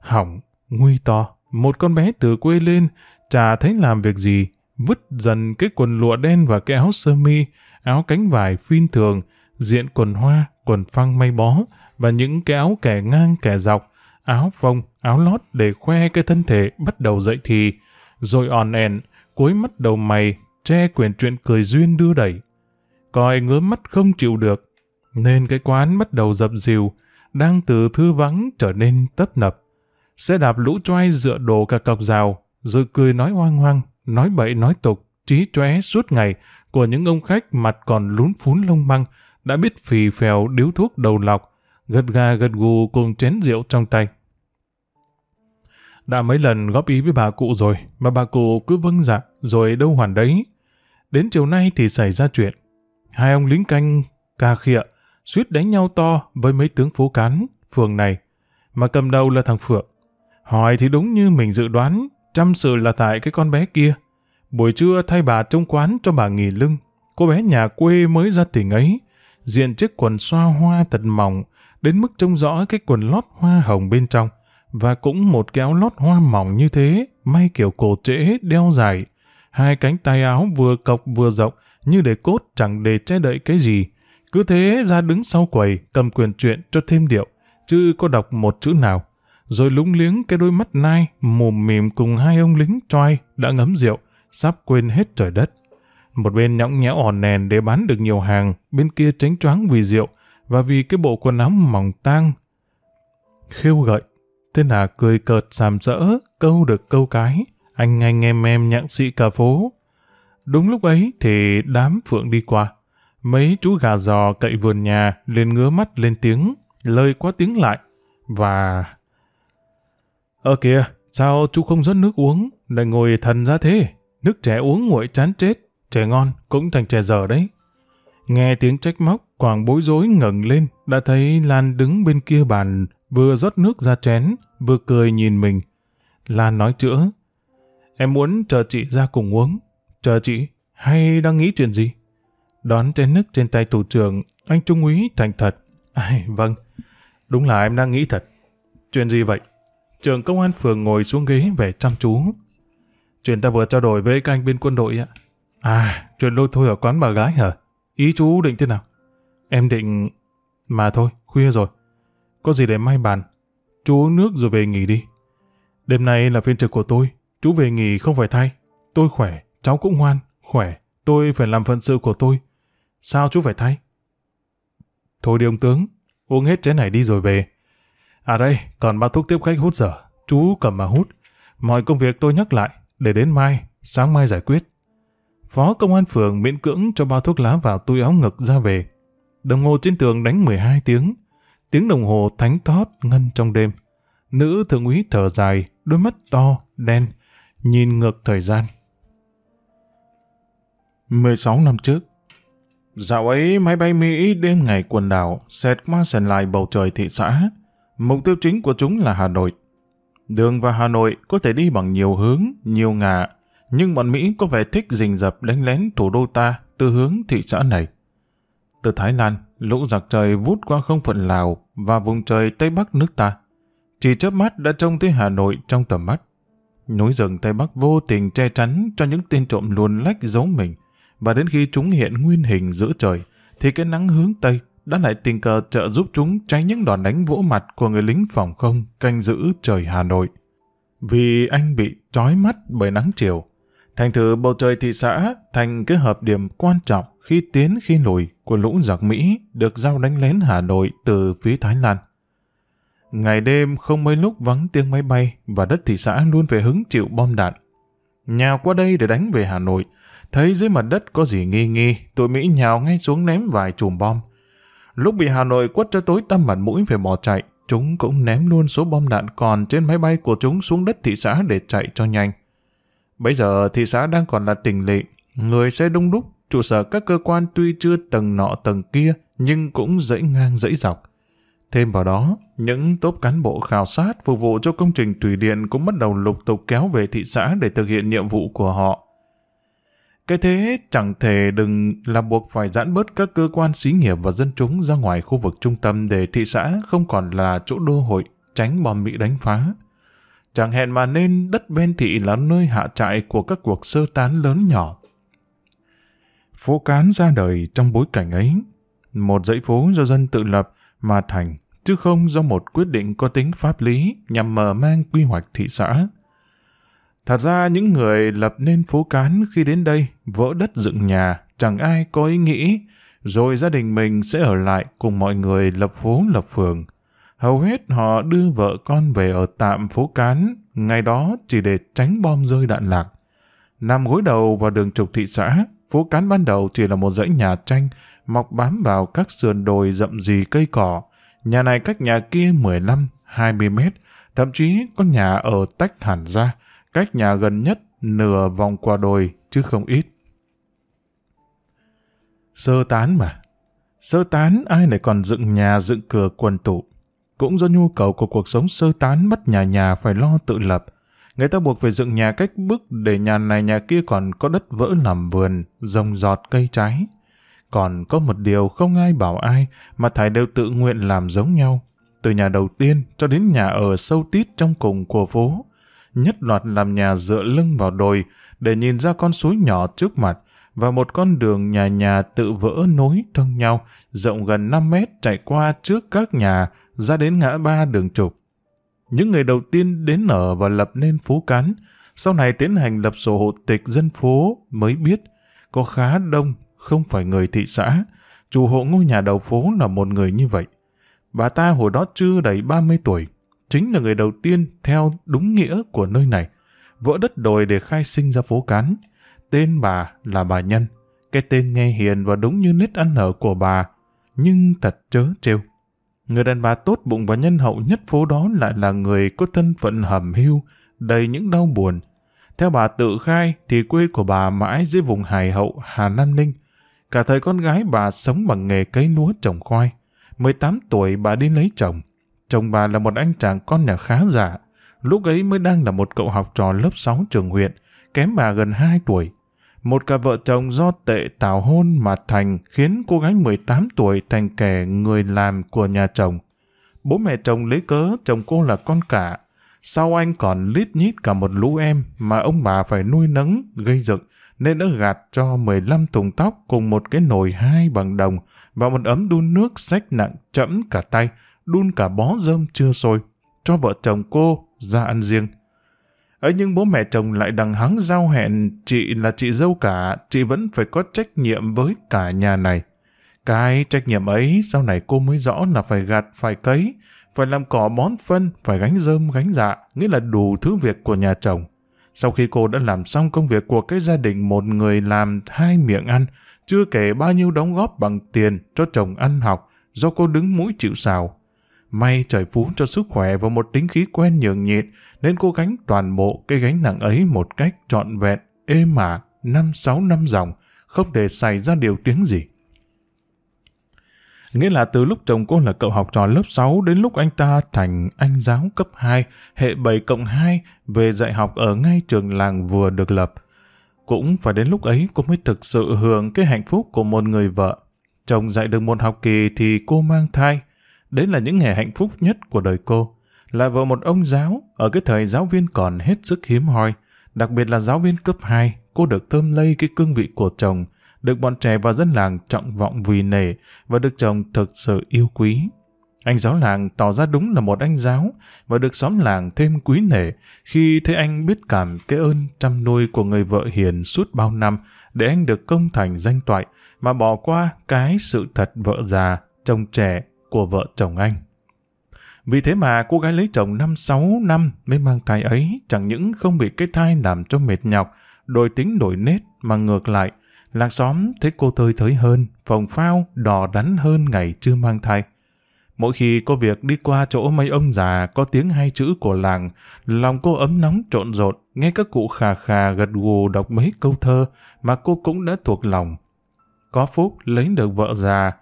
Hỏng, nguy to, một con bé từ quê lên, chả thấy làm việc gì, vứt dần cái quần lụa đen và cái áo sơ mi, áo cánh vải phin thường, diện quần hoa, quần phăng may bó, và những cái áo kẻ ngang kẻ dọc, áo phông, áo lót để khoe cái thân thể bắt đầu dậy thì, rồi on ẻn, cuối mắt đầu mày, che quyển chuyện cười duyên đưa đẩy. Coi ngứa mắt không chịu được, nên cái quán bắt đầu dập dìu, đang từ thư vắng trở nên tấp nập. Xe đạp lũ choai dựa đồ cả cọc rào, rồi cười nói hoang hoang, nói bậy nói tục, trí chóe suốt ngày của những ông khách mặt còn lún phún lông măng, đã biết phì phèo điếu thuốc đầu lọc, gật gà gật gù cùng chén rượu trong tay. Đã mấy lần góp ý với bà cụ rồi, mà bà cụ cứ vâng dạ, rồi đâu hoàn đấy. Đến chiều nay thì xảy ra chuyện. Hai ông lính canh cà khịa, suýt đánh nhau to với mấy tướng phố cán, phường này, mà cầm đầu là thằng Phượng. Hỏi thì đúng như mình dự đoán, chăm sự là tại cái con bé kia. Buổi trưa thay bà trong quán cho bà nghỉ lưng, cô bé nhà quê mới ra tỉnh ấy, diện chiếc quần xoa hoa thật mỏng, đến mức trông rõ cái quần lót hoa hồng bên trong, và cũng một cái áo lót hoa mỏng như thế, may kiểu cổ trễ, đeo dài. Hai cánh tay áo vừa cọc vừa rộng, như để cốt chẳng để che đậy cái gì. Cứ thế ra đứng sau quầy, cầm quyền chuyện cho thêm điệu, chứ có đọc một chữ nào. Rồi lúng liếng cái đôi mắt nai, mồm mỉm cùng hai ông lính choai đã ngấm rượu, sắp quên hết trời đất. Một bên nhõng nhẽo òn nèn để bán được nhiều hàng, bên kia tránh choáng vì rượu, và vì cái bộ quần áo mỏng tang. Khiêu gợi, tên là cười cợt sàm sỡ, câu được câu cái, anh anh em em nhạc sĩ cả phố. Đúng lúc ấy thì đám phượng đi qua. Mấy chú gà giò cậy vườn nhà lên ngứa mắt lên tiếng, lời quá tiếng lại. Và... Ơ kìa, sao chú không rót nước uống, lại ngồi thần ra thế? Nước trẻ uống nguội chán chết, trẻ ngon cũng thành trẻ dở đấy. Nghe tiếng trách móc, Quảng bối rối ngẩng lên, đã thấy Lan đứng bên kia bàn, vừa rót nước ra chén, vừa cười nhìn mình. Lan nói chữa, em muốn chờ chị ra cùng uống. Chờ chị, hay đang nghĩ chuyện gì? Đón chén nước trên tay thủ trưởng, anh Trung úy thành thật. Ai, vâng, đúng là em đang nghĩ thật. Chuyện gì vậy? Trường công an phường ngồi xuống ghế vẻ chăm chú. Chuyện ta vừa trao đổi với các anh bên quân đội ạ. À, chuyện lôi thôi ở quán bà gái hả? Ý chú định thế nào? Em định... Mà thôi, khuya rồi. Có gì để may bàn. Chú uống nước rồi về nghỉ đi. Đêm nay là phiên trực của tôi. Chú về nghỉ không phải thay. Tôi khỏe, cháu cũng ngoan, khỏe. Tôi phải làm phận sự của tôi. Sao chú phải thay? Thôi đi ông tướng, uống hết chén này đi rồi về. À đây, còn bao thuốc tiếp khách hút dở Chú cầm mà hút. Mọi công việc tôi nhắc lại, để đến mai, sáng mai giải quyết. Phó công an phường miễn cưỡng cho bao thuốc lá vào túi áo ngực ra về. Đồng hồ trên tường đánh 12 tiếng. Tiếng đồng hồ thánh thót ngân trong đêm. Nữ thượng úy thở dài, đôi mắt to, đen, nhìn ngược thời gian. 16 năm trước Dạo ấy máy bay Mỹ đêm ngày quần đảo xẹt qua sần lại bầu trời thị xã. Mục tiêu chính của chúng là Hà Nội. Đường vào Hà Nội có thể đi bằng nhiều hướng, nhiều ngả, nhưng bọn Mỹ có vẻ thích rình rập đánh lén thủ đô ta từ hướng thị xã này. Từ Thái Lan, lũ giặc trời vút qua không phận Lào và vùng trời Tây Bắc nước ta. Chỉ chớp mắt đã trông thấy Hà Nội trong tầm mắt. Núi rừng Tây Bắc vô tình che chắn cho những tên trộm luồn lách giấu mình, và đến khi chúng hiện nguyên hình giữa trời, thì cái nắng hướng Tây đã lại tình cờ trợ giúp chúng tránh những đòn đánh vỗ mặt của người lính phòng không canh giữ trời Hà Nội. Vì anh bị trói mắt bởi nắng chiều, thành thử bầu trời thị xã thành cái hợp điểm quan trọng khi tiến khi lùi của lũ giặc Mỹ được giao đánh lén Hà Nội từ phía Thái Lan. Ngày đêm không mấy lúc vắng tiếng máy bay và đất thị xã luôn phải hứng chịu bom đạn. nhào qua đây để đánh về Hà Nội. Thấy dưới mặt đất có gì nghi nghi, tụi Mỹ nhào ngay xuống ném vài chùm bom. Lúc bị Hà Nội quất cho tối tăm mặt mũi về bỏ chạy, chúng cũng ném luôn số bom đạn còn trên máy bay của chúng xuống đất thị xã để chạy cho nhanh. Bây giờ thị xã đang còn là tỉnh lỵ, người xe đông đúc, trụ sở các cơ quan tuy chưa tầng nọ tầng kia, nhưng cũng dãy ngang dãy dọc. Thêm vào đó, những tốp cán bộ khảo sát phục vụ cho công trình thủy điện cũng bắt đầu lục tục kéo về thị xã để thực hiện nhiệm vụ của họ. Cái thế chẳng thể đừng là buộc phải giãn bớt các cơ quan xí nghiệp và dân chúng ra ngoài khu vực trung tâm để thị xã không còn là chỗ đô hội, tránh bom Mỹ đánh phá. Chẳng hẹn mà nên đất ven thị là nơi hạ trại của các cuộc sơ tán lớn nhỏ. Phố Cán ra đời trong bối cảnh ấy. Một dãy phố do dân tự lập mà thành, chứ không do một quyết định có tính pháp lý nhằm mở mang quy hoạch thị xã. Thật ra những người lập nên phố Cán khi đến đây vỡ đất dựng nhà, chẳng ai có ý nghĩ, rồi gia đình mình sẽ ở lại cùng mọi người lập phố lập phường. Hầu hết họ đưa vợ con về ở tạm phố Cán, ngày đó chỉ để tránh bom rơi đạn lạc. Nằm gối đầu vào đường trục thị xã, phố Cán ban đầu chỉ là một dãy nhà tranh mọc bám vào các sườn đồi rậm rì cây cỏ. Nhà này cách nhà kia 15-20 mét, thậm chí có nhà ở tách hẳn ra, cách nhà gần nhất nửa vòng qua đồi chứ không ít. Sơ tán mà. Sơ tán ai lại còn dựng nhà dựng cửa quần tụ. Cũng do nhu cầu của cuộc sống sơ tán bắt nhà nhà phải lo tự lập. Người ta buộc phải dựng nhà cách bức để nhà này nhà kia còn có đất vỡ làm vườn, rồng giọt cây trái. Còn có một điều không ai bảo ai mà thải đều tự nguyện làm giống nhau. Từ nhà đầu tiên cho đến nhà ở sâu tít trong cùng của phố. Nhất loạt làm nhà dựa lưng vào đồi để nhìn ra con suối nhỏ trước mặt và một con đường nhà nhà tự vỡ nối thông nhau rộng gần 5 mét chạy qua trước các nhà ra đến ngã ba đường trục. Những người đầu tiên đến ở và lập nên phố cán, sau này tiến hành lập sổ hộ tịch dân phố mới biết có khá đông không phải người thị xã, chủ hộ ngôi nhà đầu phố là một người như vậy. Bà ta hồi đó chưa đầy 30 tuổi, chính là người đầu tiên theo đúng nghĩa của nơi này, vỡ đất đồi để khai sinh ra phố Cán. Tên bà là bà Nhân, cái tên nghe hiền và đúng như nét ăn ở của bà, nhưng thật chớ trêu. Người đàn bà tốt bụng và nhân hậu nhất phố đó lại là người có thân phận hầm hưu, đầy những đau buồn. Theo bà tự khai thì quê của bà mãi dưới vùng Hải Hậu, Hà Nam Ninh, Cả thời con gái bà sống bằng nghề cấy lúa trồng khoai. 18 tuổi bà đi lấy chồng. Chồng bà là một anh chàng con nhà khá giả. Lúc ấy mới đang là một cậu học trò lớp 6 trường huyện, kém bà gần 2 tuổi. Một cặp vợ chồng do tệ tảo hôn mà thành khiến cô gái 18 tuổi thành kẻ người làm của nhà chồng. Bố mẹ chồng lấy cớ chồng cô là con cả. Sau anh còn lít nhít cả một lũ em mà ông bà phải nuôi nấng, gây dựng nên đã gạt cho 15 thùng tóc cùng một cái nồi hai bằng đồng và một ấm đun nước sách nặng chẫm cả tay, đun cả bó rơm chưa sôi, cho vợ chồng cô ra ăn riêng ấy nhưng bố mẹ chồng lại đằng hắng giao hẹn chị là chị dâu cả, chị vẫn phải có trách nhiệm với cả nhà này. Cái trách nhiệm ấy sau này cô mới rõ là phải gạt, phải cấy, phải làm cỏ bón phân, phải gánh rơm, gánh dạ, nghĩa là đủ thứ việc của nhà chồng. Sau khi cô đã làm xong công việc của cái gia đình một người làm hai miệng ăn, chưa kể bao nhiêu đóng góp bằng tiền cho chồng ăn học do cô đứng mũi chịu sào. May trời phú cho sức khỏe và một tính khí quen nhường nhịn nên cô gánh toàn bộ cái gánh nặng ấy một cách trọn vẹn, êm ả, năm sáu năm dòng, không để xảy ra điều tiếng gì. Nghĩa là từ lúc chồng cô là cậu học trò lớp 6 đến lúc anh ta thành anh giáo cấp 2, hệ 7 cộng 2 về dạy học ở ngay trường làng vừa được lập. Cũng phải đến lúc ấy cô mới thực sự hưởng cái hạnh phúc của một người vợ. Chồng dạy được một học kỳ thì cô mang thai. Đấy là những ngày hạnh phúc nhất của đời cô. Là vợ một ông giáo, ở cái thời giáo viên còn hết sức hiếm hoi. Đặc biệt là giáo viên cấp 2, cô được thơm lây cái cương vị của chồng, được bọn trẻ và dân làng trọng vọng vì nể và được chồng thực sự yêu quý. Anh giáo làng tỏ ra đúng là một anh giáo và được xóm làng thêm quý nể khi thấy anh biết cảm cái ơn chăm nuôi của người vợ hiền suốt bao năm để anh được công thành danh toại mà bỏ qua cái sự thật vợ già, chồng trẻ của vợ chồng anh. Vì thế mà cô gái lấy chồng năm sáu năm mới mang thai ấy chẳng những không bị cái thai làm cho mệt nhọc, đổi tính đổi nết mà ngược lại, làng xóm thấy cô tơi thới hơn, phòng phao, đỏ đắn hơn ngày chưa mang thai. Mỗi khi có việc đi qua chỗ mấy ông già có tiếng hai chữ của làng, lòng cô ấm nóng trộn rộn, nghe các cụ khà khà gật gù đọc mấy câu thơ mà cô cũng đã thuộc lòng. Có phúc lấy được vợ già,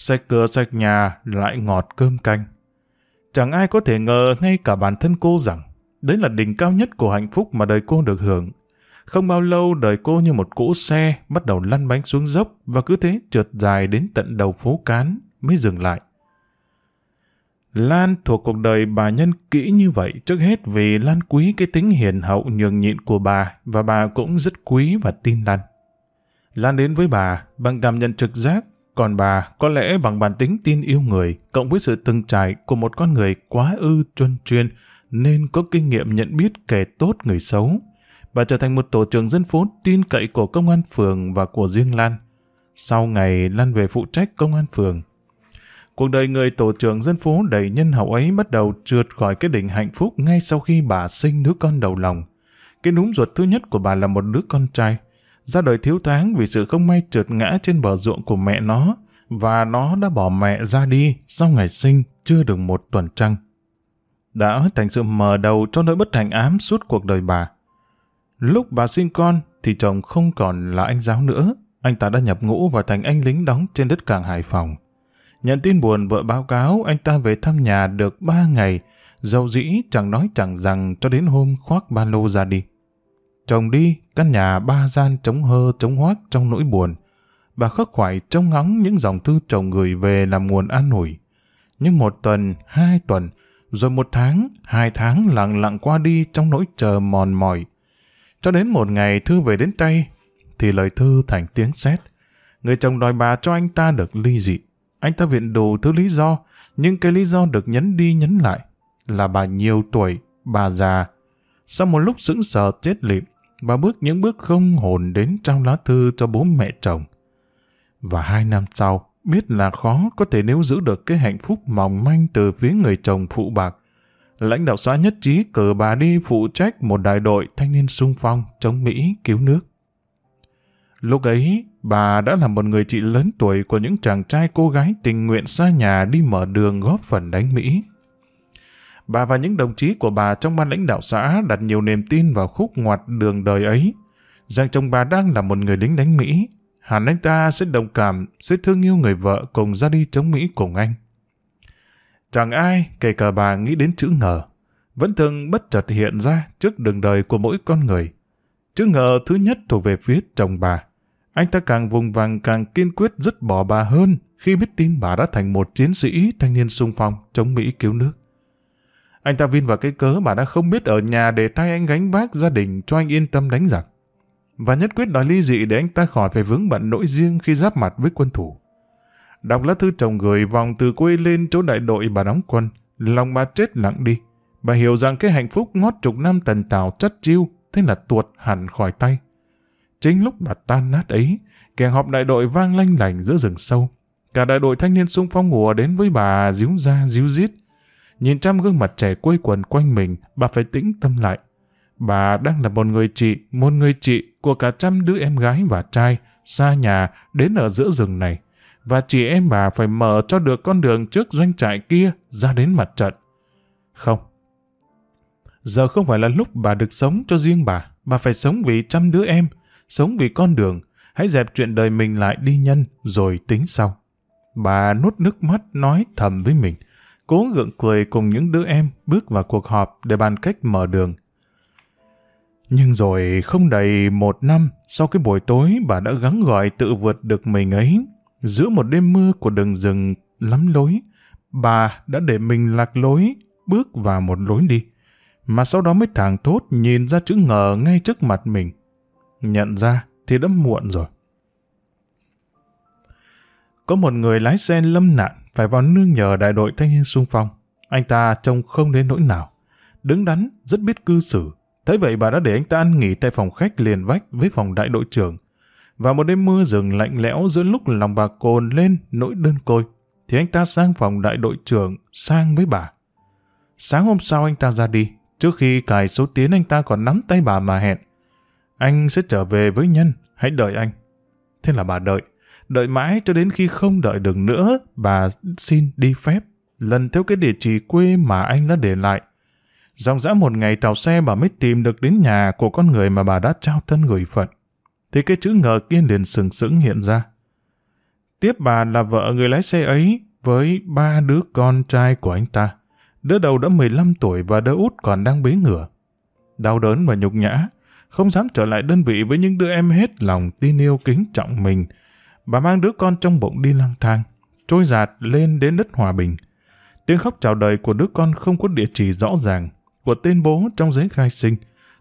sạch cửa sạch nhà lại ngọt cơm canh. Chẳng ai có thể ngờ ngay cả bản thân cô rằng đấy là đỉnh cao nhất của hạnh phúc mà đời cô được hưởng. Không bao lâu đời cô như một cỗ xe bắt đầu lăn bánh xuống dốc và cứ thế trượt dài đến tận đầu phố cán mới dừng lại. Lan thuộc cuộc đời bà nhân kỹ như vậy trước hết vì Lan quý cái tính hiền hậu nhường nhịn của bà và bà cũng rất quý và tin Lan. Lan đến với bà bằng cảm nhận trực giác, còn bà có lẽ bằng bản tính tin yêu người cộng với sự từng trải của một con người quá ư chuyên chuyên nên có kinh nghiệm nhận biết kẻ tốt người xấu. Bà trở thành một tổ trưởng dân phố tin cậy của công an phường và của riêng Lan. Sau ngày Lan về phụ trách công an phường, Cuộc đời người tổ trưởng dân phố đầy nhân hậu ấy bắt đầu trượt khỏi cái đỉnh hạnh phúc ngay sau khi bà sinh đứa con đầu lòng. Cái núm ruột thứ nhất của bà là một đứa con trai. Ra đời thiếu tháng vì sự không may trượt ngã trên bờ ruộng của mẹ nó, và nó đã bỏ mẹ ra đi sau ngày sinh chưa được một tuần trăng. Đã thành sự mở đầu cho nỗi bất hạnh ám suốt cuộc đời bà. Lúc bà sinh con thì chồng không còn là anh giáo nữa, anh ta đã nhập ngũ và thành anh lính đóng trên đất cảng Hải Phòng. Nhận tin buồn vợ báo cáo anh ta về thăm nhà được ba ngày, dầu dĩ chẳng nói chẳng rằng cho đến hôm khoác ba lô ra đi. Chồng đi, căn nhà ba gian trống hơ trống hoác trong nỗi buồn. Bà khắc khoải trông ngóng những dòng thư chồng gửi về làm nguồn an ủi. Nhưng một tuần, hai tuần, rồi một tháng, hai tháng lặng lặng qua đi trong nỗi chờ mòn mỏi. Cho đến một ngày thư về đến tay, thì lời thư thành tiếng sét. Người chồng đòi bà cho anh ta được ly dị. Anh ta viện đủ thứ lý do, nhưng cái lý do được nhấn đi nhấn lại là bà nhiều tuổi, bà già. Sau một lúc sững sờ chết lịm, bà bước những bước không hồn đến trong lá thư cho bố mẹ chồng. Và hai năm sau, biết là khó có thể nếu giữ được cái hạnh phúc mỏng manh từ phía người chồng phụ bạc. Lãnh đạo xã nhất trí cử bà đi phụ trách một đại đội thanh niên sung phong chống Mỹ cứu nước. Lúc ấy, bà đã là một người chị lớn tuổi của những chàng trai cô gái tình nguyện xa nhà đi mở đường góp phần đánh Mỹ. Bà và những đồng chí của bà trong ban lãnh đạo xã đặt nhiều niềm tin vào khúc ngoặt đường đời ấy, rằng chồng bà đang là một người lính đánh Mỹ, hẳn anh ta sẽ đồng cảm, sẽ thương yêu người vợ cùng ra đi chống Mỹ cùng anh. Chẳng ai, kể cả bà nghĩ đến chữ ngờ, vẫn thường bất chợt hiện ra trước đường đời của mỗi con người. Chữ ngờ thứ nhất thuộc về phía chồng bà. Anh ta càng vùng vằng càng kiên quyết dứt bỏ bà hơn khi biết tin bà đã thành một chiến sĩ thanh niên sung phong chống Mỹ cứu nước. Anh ta vin vào cái cớ bà đã không biết ở nhà để tay anh gánh vác gia đình cho anh yên tâm đánh giặc. Và nhất quyết đòi ly dị để anh ta khỏi phải vướng bận nỗi riêng khi giáp mặt với quân thủ. Đọc lá thư chồng gửi vòng từ quê lên chỗ đại đội bà đóng quân, lòng bà chết lặng đi. Bà hiểu rằng cái hạnh phúc ngót chục năm tần tào chất chiêu, thế là tuột hẳn khỏi tay. Chính lúc bà tan nát ấy, kèn họp đại đội vang lanh lành giữa rừng sâu. Cả đại đội thanh niên sung phong hùa đến với bà díu ra díu giết. Nhìn trăm gương mặt trẻ quây quần quanh mình, bà phải tĩnh tâm lại. Bà đang là một người chị, một người chị của cả trăm đứa em gái và trai, xa nhà đến ở giữa rừng này. Và chị em bà phải mở cho được con đường trước doanh trại kia ra đến mặt trận. Không. Giờ không phải là lúc bà được sống cho riêng bà, bà phải sống vì trăm đứa em, sống vì con đường, hãy dẹp chuyện đời mình lại đi nhân, rồi tính sau. Bà nuốt nước mắt nói thầm với mình, cố gượng cười cùng những đứa em bước vào cuộc họp để bàn cách mở đường. Nhưng rồi không đầy một năm sau cái buổi tối bà đã gắng gọi tự vượt được mình ấy. Giữa một đêm mưa của đường rừng lắm lối, bà đã để mình lạc lối, bước vào một lối đi. Mà sau đó mới thẳng thốt nhìn ra chữ ngờ ngay trước mặt mình. Nhận ra thì đã muộn rồi. Có một người lái xe lâm nạn phải vào nương nhờ đại đội thanh niên sung phong. Anh ta trông không đến nỗi nào. Đứng đắn, rất biết cư xử. Thế vậy bà đã để anh ta ăn nghỉ tại phòng khách liền vách với phòng đại đội trưởng. Và một đêm mưa rừng lạnh lẽo giữa lúc lòng bà cồn lên nỗi đơn côi, thì anh ta sang phòng đại đội trưởng sang với bà. Sáng hôm sau anh ta ra đi, trước khi cài số tiến anh ta còn nắm tay bà mà hẹn. Anh sẽ trở về với nhân, hãy đợi anh. Thế là bà đợi, đợi mãi cho đến khi không đợi được nữa, bà xin đi phép, lần theo cái địa chỉ quê mà anh đã để lại. Dòng dã một ngày tàu xe bà mới tìm được đến nhà của con người mà bà đã trao thân gửi phận. Thì cái chữ ngờ kia liền sừng sững hiện ra. Tiếp bà là vợ người lái xe ấy với ba đứa con trai của anh ta. Đứa đầu đã 15 tuổi và đứa út còn đang bế ngửa. Đau đớn và nhục nhã, không dám trở lại đơn vị với những đứa em hết lòng tin yêu kính trọng mình. Bà mang đứa con trong bụng đi lang thang, trôi giạt lên đến đất hòa bình. Tiếng khóc chào đời của đứa con không có địa chỉ rõ ràng, của tên bố trong giấy khai sinh,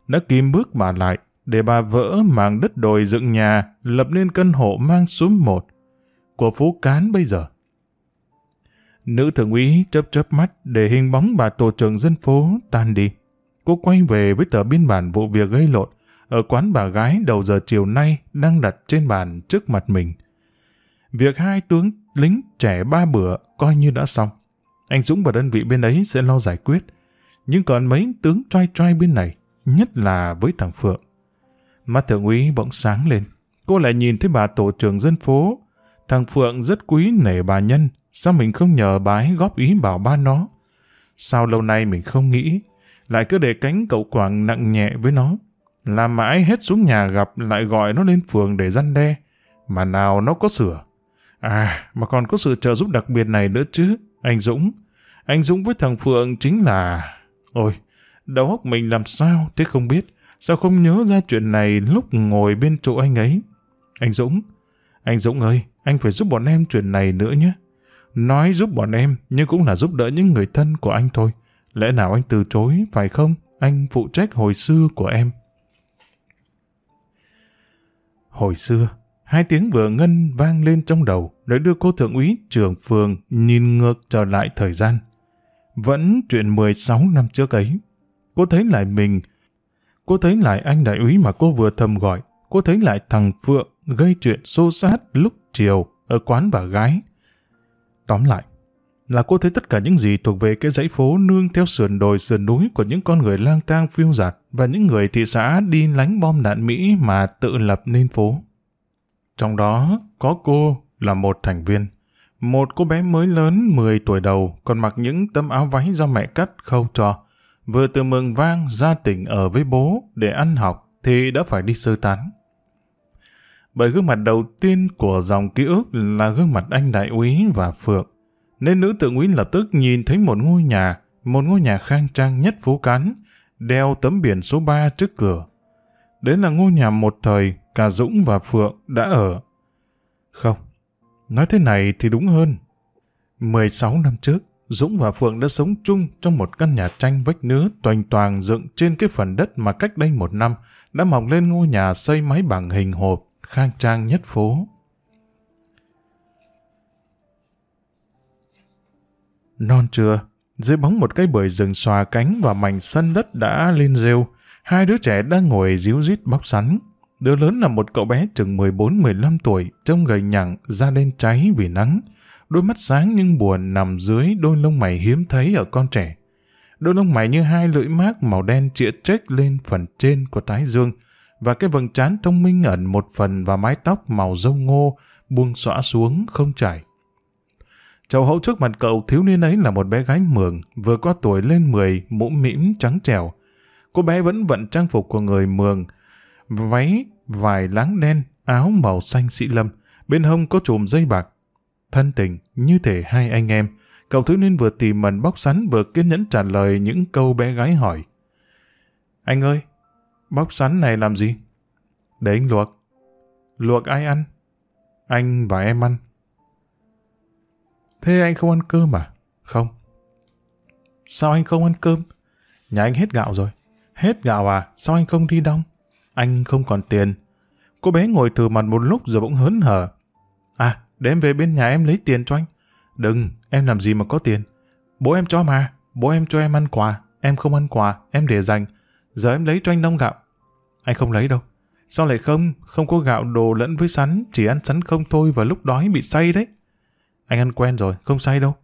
đã kìm bước bà lại để bà vỡ màng đất đồi dựng nhà, lập nên căn hộ mang số một của phố Cán bây giờ. Nữ thượng úy chớp chớp mắt để hình bóng bà tổ trưởng dân phố tan đi. Cô quay về với tờ biên bản vụ việc gây lộn ở quán bà gái đầu giờ chiều nay đang đặt trên bàn trước mặt mình. Việc hai tướng lính trẻ ba bữa coi như đã xong. Anh Dũng và đơn vị bên ấy sẽ lo giải quyết. Nhưng còn mấy tướng trai trai bên này, nhất là với thằng Phượng. Mắt thượng úy bỗng sáng lên. Cô lại nhìn thấy bà tổ trưởng dân phố. Thằng Phượng rất quý nể bà Nhân. Sao mình không nhờ bà ấy góp ý bảo ba nó? Sao lâu nay mình không nghĩ? Lại cứ để cánh cậu Quảng nặng nhẹ với nó. Làm mãi hết xuống nhà gặp lại gọi nó lên phường để răn đe. Mà nào nó có sửa. À, mà còn có sự trợ giúp đặc biệt này nữa chứ. Anh Dũng. Anh Dũng với thằng Phượng chính là... Ôi, đầu óc mình làm sao thế không biết. Sao không nhớ ra chuyện này lúc ngồi bên chỗ anh ấy? Anh Dũng, anh Dũng ơi, anh phải giúp bọn em chuyện này nữa nhé. Nói giúp bọn em, nhưng cũng là giúp đỡ những người thân của anh thôi. Lẽ nào anh từ chối, phải không? Anh phụ trách hồi xưa của em. Hồi xưa, hai tiếng vừa ngân vang lên trong đầu để đưa cô thượng úy trưởng phường nhìn ngược trở lại thời gian. Vẫn chuyện 16 năm trước ấy. Cô thấy lại mình Cô thấy lại anh đại úy mà cô vừa thầm gọi. Cô thấy lại thằng Phượng gây chuyện xô sát lúc chiều ở quán bà gái. Tóm lại, là cô thấy tất cả những gì thuộc về cái dãy phố nương theo sườn đồi sườn núi của những con người lang thang phiêu giạt và những người thị xã đi lánh bom đạn Mỹ mà tự lập nên phố. Trong đó có cô là một thành viên. Một cô bé mới lớn 10 tuổi đầu còn mặc những tấm áo váy do mẹ cắt khâu cho vừa từ mường vang ra tỉnh ở với bố để ăn học thì đã phải đi sơ tán. Bởi gương mặt đầu tiên của dòng ký ức là gương mặt anh đại úy và Phượng, nên nữ thượng úy lập tức nhìn thấy một ngôi nhà, một ngôi nhà khang trang nhất phố Cán, đeo tấm biển số 3 trước cửa. Đấy là ngôi nhà một thời cả Dũng và Phượng đã ở. Không, nói thế này thì đúng hơn. 16 năm trước, Dũng và Phượng đã sống chung trong một căn nhà tranh vách nứa toành toàn dựng trên cái phần đất mà cách đây một năm đã mọc lên ngôi nhà xây máy bằng hình hộp khang trang nhất phố. Non trưa, dưới bóng một cây bưởi rừng xòa cánh và mảnh sân đất đã lên rêu, hai đứa trẻ đang ngồi díu rít bóc sắn. Đứa lớn là một cậu bé chừng 14-15 tuổi, trông gầy nhặng, da đen cháy vì nắng đôi mắt sáng nhưng buồn nằm dưới đôi lông mày hiếm thấy ở con trẻ. Đôi lông mày như hai lưỡi mác màu đen chĩa trách lên phần trên của tái dương, và cái vầng trán thông minh ẩn một phần và mái tóc màu dâu ngô buông xõa xuống không trải. Chậu hậu trước mặt cậu thiếu niên ấy là một bé gái mường, vừa có tuổi lên 10, mũ mĩm trắng trèo. Cô bé vẫn vận trang phục của người mường, váy, vải láng đen, áo màu xanh xị lâm, bên hông có chùm dây bạc, thân tình như thể hai anh em. Cậu thiếu niên vừa tìm mần bóc sắn vừa kiên nhẫn trả lời những câu bé gái hỏi. Anh ơi, bóc sắn này làm gì? Để anh luộc. Luộc ai ăn? Anh và em ăn. Thế anh không ăn cơm à? Không. Sao anh không ăn cơm? Nhà anh hết gạo rồi. Hết gạo à? Sao anh không đi đông? Anh không còn tiền. Cô bé ngồi thử mặt một lúc rồi bỗng hớn hở. À, để em về bên nhà em lấy tiền cho anh. Đừng, em làm gì mà có tiền. Bố em cho mà, bố em cho em ăn quà, em không ăn quà, em để dành. Giờ em lấy cho anh đông gạo. Anh không lấy đâu. Sao lại không? Không có gạo đồ lẫn với sắn, chỉ ăn sắn không thôi và lúc đói bị say đấy. Anh ăn quen rồi, không say đâu.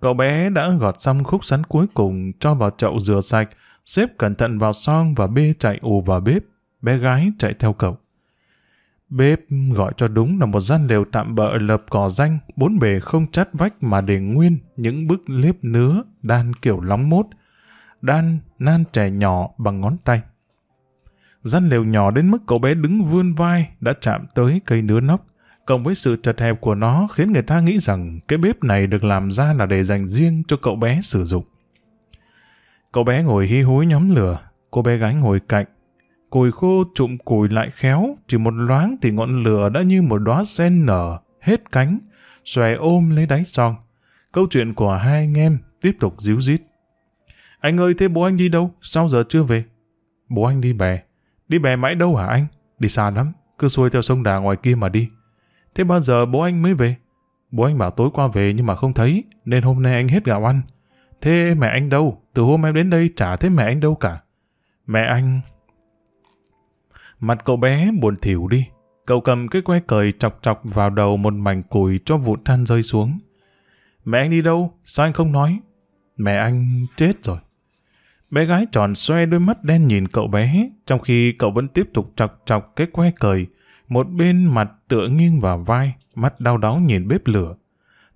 Cậu bé đã gọt xong khúc sắn cuối cùng cho vào chậu rửa sạch, xếp cẩn thận vào son và bê chạy ù vào bếp. Bé gái chạy theo cậu. Bếp gọi cho đúng là một gian lều tạm bợ lợp cỏ danh, bốn bề không chát vách mà để nguyên những bức liếp nứa đan kiểu lóng mốt, đan nan trẻ nhỏ bằng ngón tay. Gian lều nhỏ đến mức cậu bé đứng vươn vai đã chạm tới cây nứa nóc, cộng với sự chật hẹp của nó khiến người ta nghĩ rằng cái bếp này được làm ra là để dành riêng cho cậu bé sử dụng. Cậu bé ngồi hí húi nhóm lửa, cô bé gái ngồi cạnh, Củi khô trụm củi lại khéo, chỉ một loáng thì ngọn lửa đã như một đóa sen nở, hết cánh, xòe ôm lấy đáy son. Câu chuyện của hai anh em tiếp tục díu dít. Anh ơi, thế bố anh đi đâu? Sao giờ chưa về? Bố anh đi bè. Đi bè mãi đâu hả anh? Đi xa lắm, cứ xuôi theo sông đà ngoài kia mà đi. Thế bao giờ bố anh mới về? Bố anh bảo tối qua về nhưng mà không thấy, nên hôm nay anh hết gạo ăn. Thế mẹ anh đâu? Từ hôm em đến đây chả thấy mẹ anh đâu cả. Mẹ anh... Mặt cậu bé buồn thỉu đi. Cậu cầm cái que cời chọc chọc vào đầu một mảnh củi cho vụn than rơi xuống. Mẹ anh đi đâu? Sao anh không nói? Mẹ anh chết rồi. Bé gái tròn xoe đôi mắt đen nhìn cậu bé, trong khi cậu vẫn tiếp tục chọc chọc cái que cời, một bên mặt tựa nghiêng vào vai, mắt đau đáu nhìn bếp lửa.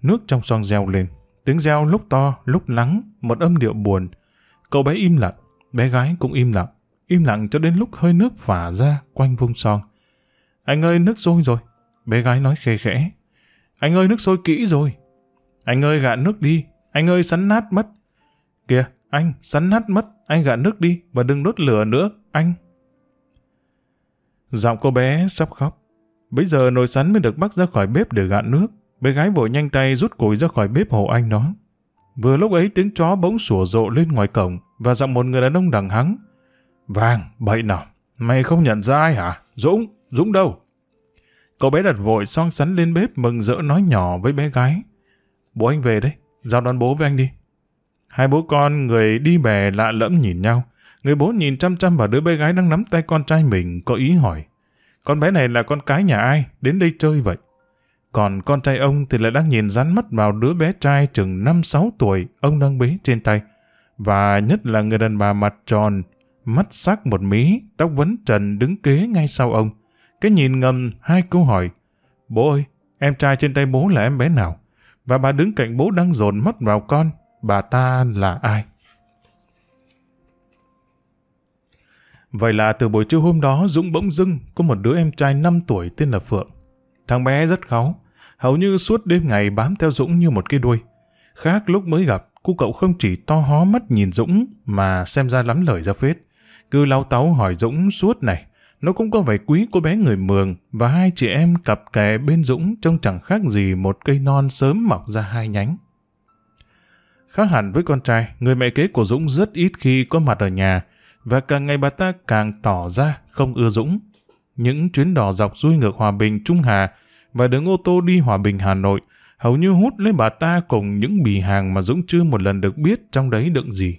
Nước trong xoong reo lên, tiếng reo lúc to, lúc lắng, một âm điệu buồn. Cậu bé im lặng, bé gái cũng im lặng im lặng cho đến lúc hơi nước phả ra quanh vung son. Anh ơi, nước sôi rồi. Bé gái nói khê khẽ. Anh ơi, nước sôi kỹ rồi. Anh ơi, gạn nước đi. Anh ơi, sắn nát mất. Kìa, anh, sắn nát mất. Anh gạn nước đi và đừng đốt lửa nữa, anh. Giọng cô bé sắp khóc. Bây giờ nồi sắn mới được bắt ra khỏi bếp để gạn nước. Bé gái vội nhanh tay rút củi ra khỏi bếp hộ anh nó. Vừa lúc ấy tiếng chó bỗng sủa rộ lên ngoài cổng và giọng một người đàn ông đằng hắng. Vàng, bậy nào, mày không nhận ra ai hả? Dũng, Dũng đâu? Cậu bé đặt vội son sắn lên bếp mừng rỡ nói nhỏ với bé gái. Bố anh về đấy, giao đón bố với anh đi. Hai bố con người đi bè lạ lẫm nhìn nhau. Người bố nhìn chăm chăm vào đứa bé gái đang nắm tay con trai mình, có ý hỏi. Con bé này là con cái nhà ai, đến đây chơi vậy? Còn con trai ông thì lại đang nhìn rắn mắt vào đứa bé trai chừng 5-6 tuổi ông đang bế trên tay. Và nhất là người đàn bà mặt tròn, mắt sắc một mí, tóc vấn trần đứng kế ngay sau ông. Cái nhìn ngầm hai câu hỏi. Bố ơi, em trai trên tay bố là em bé nào? Và bà đứng cạnh bố đang dồn mắt vào con. Bà ta là ai? Vậy là từ buổi trưa hôm đó Dũng bỗng dưng có một đứa em trai 5 tuổi tên là Phượng. Thằng bé rất kháu, hầu như suốt đêm ngày bám theo Dũng như một cái đuôi. Khác lúc mới gặp, cô cậu không chỉ to hó mắt nhìn Dũng mà xem ra lắm lời ra phết. Cứ lau táu hỏi Dũng suốt này, nó cũng có vẻ quý cô bé người mường và hai chị em cặp kè bên Dũng trông chẳng khác gì một cây non sớm mọc ra hai nhánh. Khác hẳn với con trai, người mẹ kế của Dũng rất ít khi có mặt ở nhà và càng ngày bà ta càng tỏ ra không ưa Dũng. Những chuyến đò dọc xuôi ngược Hòa Bình Trung Hà và đường ô tô đi Hòa Bình Hà Nội hầu như hút lấy bà ta cùng những bì hàng mà Dũng chưa một lần được biết trong đấy đựng gì.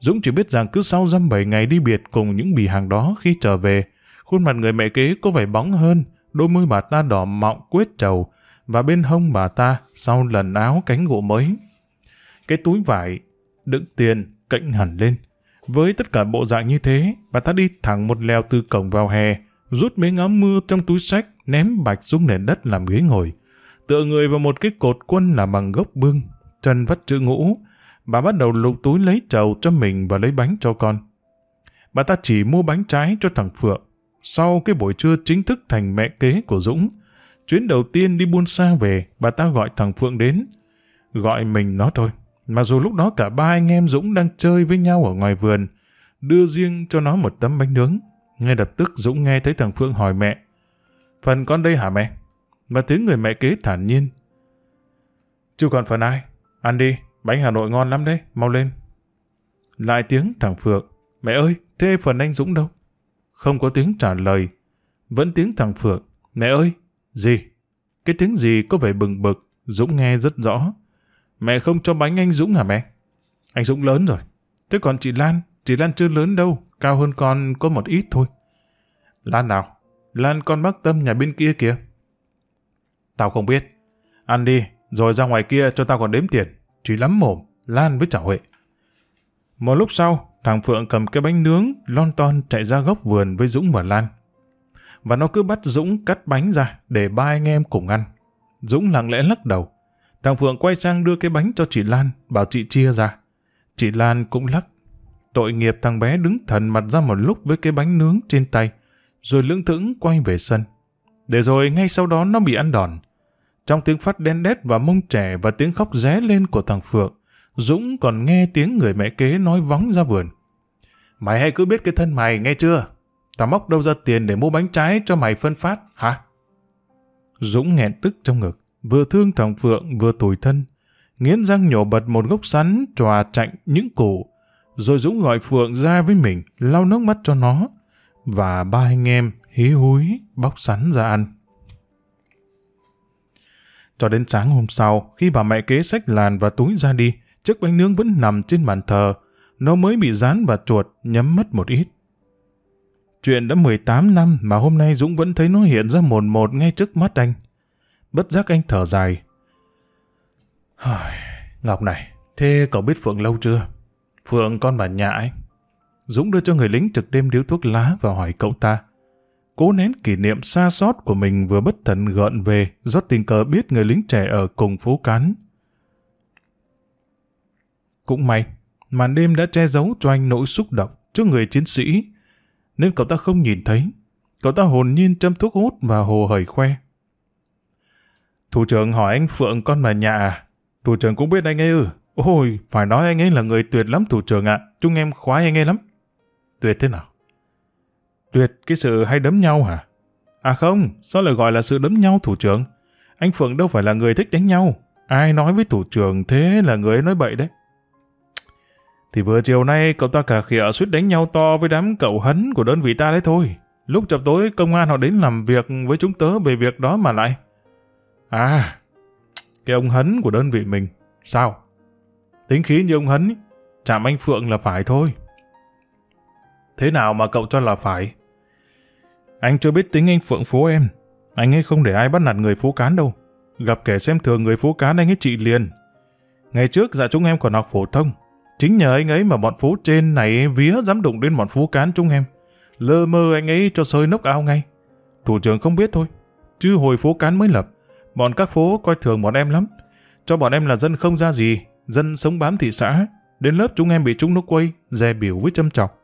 Dũng chỉ biết rằng cứ sau dăm bảy ngày đi biệt cùng những bì hàng đó khi trở về, khuôn mặt người mẹ kế có vẻ bóng hơn, đôi môi bà ta đỏ mọng quyết trầu, và bên hông bà ta sau lần áo cánh gỗ mới. Cái túi vải, đựng tiền, cạnh hẳn lên. Với tất cả bộ dạng như thế, bà ta đi thẳng một leo từ cổng vào hè, rút miếng áo mưa trong túi sách, ném bạch xuống nền đất làm ghế ngồi. Tựa người vào một cái cột quân là bằng gốc bưng, chân vắt chữ ngũ, bà bắt đầu lục túi lấy trầu cho mình và lấy bánh cho con. Bà ta chỉ mua bánh trái cho thằng Phượng. Sau cái buổi trưa chính thức thành mẹ kế của Dũng, chuyến đầu tiên đi buôn xa về, bà ta gọi thằng Phượng đến. Gọi mình nó thôi. Mà dù lúc đó cả ba anh em Dũng đang chơi với nhau ở ngoài vườn, đưa riêng cho nó một tấm bánh nướng. Ngay lập tức Dũng nghe thấy thằng Phượng hỏi mẹ. Phần con đây hả mẹ? Và tiếng người mẹ kế thản nhiên. Chưa còn phần ai? Ăn đi, Bánh Hà Nội ngon lắm đấy, mau lên. Lại tiếng thằng Phượng. Mẹ ơi, thế phần anh Dũng đâu? Không có tiếng trả lời. Vẫn tiếng thằng Phượng. Mẹ ơi, gì? Cái tiếng gì có vẻ bừng bực, Dũng nghe rất rõ. Mẹ không cho bánh anh Dũng hả mẹ? Anh Dũng lớn rồi. Thế còn chị Lan, chị Lan chưa lớn đâu, cao hơn con có một ít thôi. Lan nào? Lan con bác Tâm nhà bên kia kìa. Tao không biết. Ăn đi, rồi ra ngoài kia cho tao còn đếm tiền chỉ lắm mồm, Lan với Chảo Huệ. Một lúc sau, thằng Phượng cầm cái bánh nướng, lon ton chạy ra góc vườn với Dũng và Lan. Và nó cứ bắt Dũng cắt bánh ra để ba anh em cùng ăn. Dũng lặng lẽ lắc đầu. Thằng Phượng quay sang đưa cái bánh cho chị Lan, bảo chị chia ra. Chị Lan cũng lắc. Tội nghiệp thằng bé đứng thần mặt ra một lúc với cái bánh nướng trên tay, rồi lưỡng thững quay về sân. Để rồi ngay sau đó nó bị ăn đòn. Trong tiếng phát đen đét và mông trẻ và tiếng khóc ré lên của thằng Phượng, Dũng còn nghe tiếng người mẹ kế nói vóng ra vườn. Mày hãy cứ biết cái thân mày, nghe chưa? Tao móc đâu ra tiền để mua bánh trái cho mày phân phát, hả? Dũng nghẹn tức trong ngực, vừa thương thằng Phượng vừa tủi thân. Nghiến răng nhổ bật một gốc sắn tròa chạnh những củ. Rồi Dũng gọi Phượng ra với mình, lau nước mắt cho nó. Và ba anh em hí húi bóc sắn ra ăn. Cho đến sáng hôm sau, khi bà mẹ kế sách làn và túi ra đi, chiếc bánh nướng vẫn nằm trên bàn thờ. Nó mới bị dán và chuột, nhấm mất một ít. Chuyện đã 18 năm mà hôm nay Dũng vẫn thấy nó hiện ra một một ngay trước mắt anh. Bất giác anh thở dài. Ngọc này, thế cậu biết Phượng lâu chưa? Phượng con bà nhà anh. Dũng đưa cho người lính trực đêm điếu thuốc lá và hỏi cậu ta. Cố nén kỷ niệm xa xót của mình vừa bất thần gợn về do tình cờ biết người lính trẻ ở cùng phố cán. Cũng may, màn đêm đã che giấu cho anh nỗi xúc động trước người chiến sĩ, nên cậu ta không nhìn thấy. Cậu ta hồn nhiên châm thuốc hút và hồ hởi khoe. Thủ trưởng hỏi anh Phượng con bà nhà à? Thủ trưởng cũng biết anh ấy ư? Ôi, phải nói anh ấy là người tuyệt lắm thủ trưởng ạ. Chúng em khoái anh ấy lắm. Tuyệt thế nào? Tuyệt cái sự hay đấm nhau hả? À không, sao lại gọi là sự đấm nhau thủ trưởng? Anh Phượng đâu phải là người thích đánh nhau. Ai nói với thủ trưởng thế là người ấy nói bậy đấy. Thì vừa chiều nay cậu ta cả khịa suýt đánh nhau to với đám cậu hấn của đơn vị ta đấy thôi. Lúc chập tối công an họ đến làm việc với chúng tớ về việc đó mà lại. À, cái ông hấn của đơn vị mình. Sao? Tính khí như ông hấn, chạm anh Phượng là phải thôi. Thế nào mà cậu cho là phải? Anh chưa biết tính anh Phượng phố em. Anh ấy không để ai bắt nạt người phố cán đâu. Gặp kẻ xem thường người phố cán anh ấy trị liền. Ngày trước dạ chúng em còn học phổ thông. Chính nhờ anh ấy mà bọn phố trên này vía dám đụng đến bọn phố cán chúng em. Lơ mơ anh ấy cho sơi nốc ao ngay. Thủ trưởng không biết thôi. Chứ hồi phố cán mới lập. Bọn các phố coi thường bọn em lắm. Cho bọn em là dân không ra gì. Dân sống bám thị xã. Đến lớp chúng em bị chúng nó quay, dè biểu với châm chọc.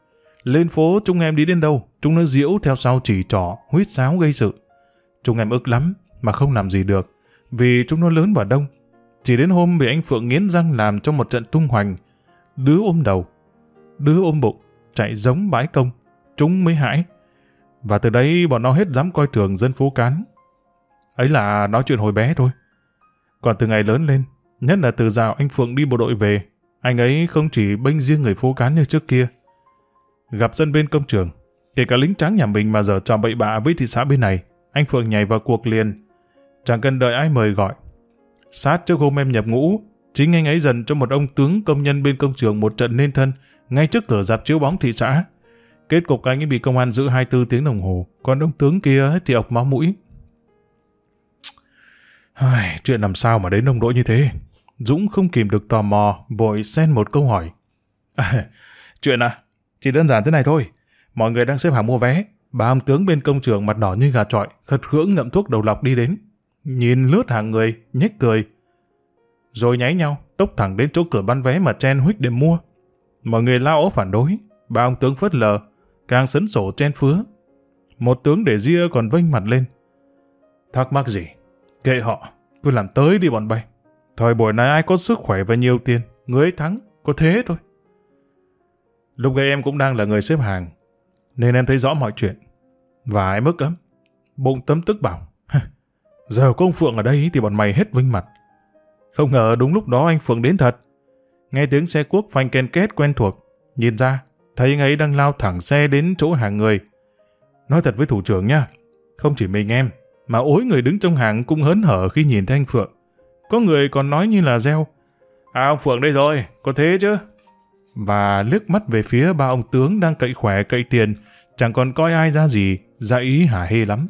Lên phố chúng em đi đến đâu, chúng nó diễu theo sau chỉ trỏ, huyết sáo gây sự. Chúng em ức lắm, mà không làm gì được, vì chúng nó lớn và đông. Chỉ đến hôm bị anh Phượng nghiến răng làm cho một trận tung hoành, đứa ôm đầu, đứa ôm bụng, chạy giống bãi công, chúng mới hãi. Và từ đấy bọn nó hết dám coi thường dân phố cán. Ấy là nói chuyện hồi bé thôi. Còn từ ngày lớn lên, nhất là từ dạo anh Phượng đi bộ đội về, anh ấy không chỉ bênh riêng người phố cán như trước kia, Gặp dân bên công trường, kể cả lính trắng nhà mình mà giờ trò bậy bạ với thị xã bên này, anh Phượng nhảy vào cuộc liền. Chẳng cần đợi ai mời gọi. Sát trước hôm em nhập ngũ, chính anh ấy dần cho một ông tướng công nhân bên công trường một trận nên thân, ngay trước cửa dạp chiếu bóng thị xã. Kết cục anh ấy bị công an giữ 24 tiếng đồng hồ, còn ông tướng kia thì ọc máu mũi. Ai, chuyện làm sao mà đến nông độ như thế? Dũng không kìm được tò mò, vội xen một câu hỏi. À, chuyện à, chỉ đơn giản thế này thôi. Mọi người đang xếp hàng mua vé. Bà ông tướng bên công trường mặt đỏ như gà trọi, khật khưỡng ngậm thuốc đầu lọc đi đến. Nhìn lướt hàng người, nhếch cười. Rồi nháy nhau, tốc thẳng đến chỗ cửa bán vé mà chen huých để mua. Mọi người lao ố phản đối. Bà ông tướng phớt lờ, càng sấn sổ chen phứa. Một tướng để ria còn vênh mặt lên. Thắc mắc gì? Kệ họ, cứ làm tới đi bọn bay. Thời buổi này ai có sức khỏe và nhiều tiền, người ấy thắng, có thế thôi. Lúc ấy em cũng đang là người xếp hàng, nên em thấy rõ mọi chuyện. Và em ức lắm. Bụng tấm tức bảo, giờ có ông Phượng ở đây thì bọn mày hết vinh mặt. Không ngờ đúng lúc đó anh Phượng đến thật. Nghe tiếng xe cuốc phanh ken két quen thuộc. Nhìn ra, thấy anh ấy đang lao thẳng xe đến chỗ hàng người. Nói thật với thủ trưởng nha, không chỉ mình em, mà ối người đứng trong hàng cũng hớn hở khi nhìn thấy anh Phượng. Có người còn nói như là gieo. À ông Phượng đây rồi, có thế chứ? Và liếc mắt về phía ba ông tướng đang cậy khỏe cậy tiền, chẳng còn coi ai ra gì, ra ý hả hê lắm.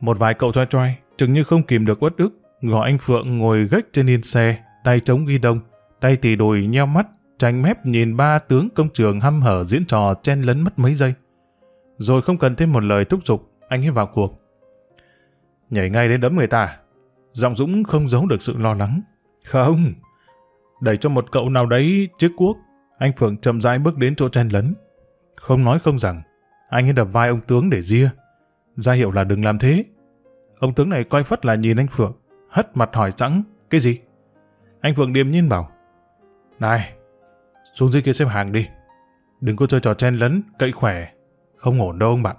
Một vài cậu trai trai, chừng như không kìm được uất ức, gọi anh Phượng ngồi gách trên yên xe, tay chống ghi đông, tay tì đùi nheo mắt, tranh mép nhìn ba tướng công trường hăm hở diễn trò chen lấn mất mấy giây. Rồi không cần thêm một lời thúc giục, anh ấy vào cuộc. Nhảy ngay đến đấm người ta. À? Giọng Dũng không giấu được sự lo lắng. Không, đẩy cho một cậu nào đấy chiếc cuốc. Anh Phượng chậm rãi bước đến chỗ chen lấn. Không nói không rằng, anh ấy đập vai ông tướng để ria. Ra hiệu là đừng làm thế. Ông tướng này quay phất là nhìn anh Phượng, hất mặt hỏi sẵn, cái gì? Anh Phượng điềm nhiên bảo, Này, xuống dưới kia xếp hàng đi. Đừng có chơi trò chen lấn, cậy khỏe. Không ổn đâu ông bạn.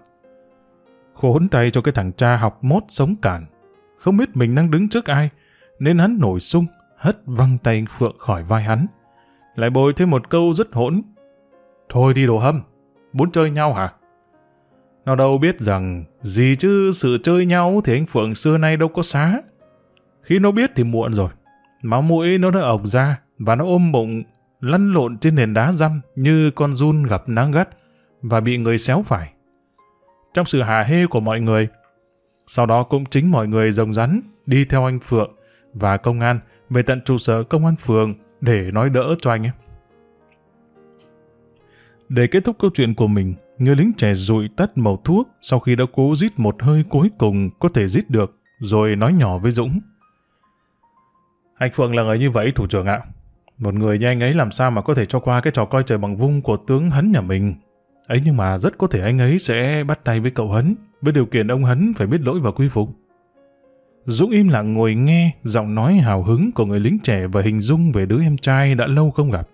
Khốn tay cho cái thằng cha học mốt sống cản. Không biết mình đang đứng trước ai, nên hắn nổi sung, hất văng tay Phượng khỏi vai hắn. Lại bồi thêm một câu rất hỗn. Thôi đi đồ hâm, muốn chơi nhau hả? Nó đâu biết rằng, gì chứ sự chơi nhau thì anh Phượng xưa nay đâu có xá. Khi nó biết thì muộn rồi. Máu mũi nó đã ọc ra và nó ôm bụng lăn lộn trên nền đá răm như con run gặp nắng gắt và bị người xéo phải. Trong sự hà hê của mọi người, sau đó cũng chính mọi người rồng rắn đi theo anh Phượng và công an về tận trụ sở công an phường để nói đỡ cho anh ấy. Để kết thúc câu chuyện của mình, người lính trẻ rụi tắt màu thuốc sau khi đã cố rít một hơi cuối cùng có thể rít được, rồi nói nhỏ với Dũng. Anh Phượng là người như vậy, thủ trưởng ạ. Một người như anh ấy làm sao mà có thể cho qua cái trò coi trời bằng vung của tướng Hấn nhà mình. Ấy nhưng mà rất có thể anh ấy sẽ bắt tay với cậu Hấn, với điều kiện ông Hấn phải biết lỗi và quy phục. Dũng im lặng ngồi nghe giọng nói hào hứng của người lính trẻ và hình dung về đứa em trai đã lâu không gặp.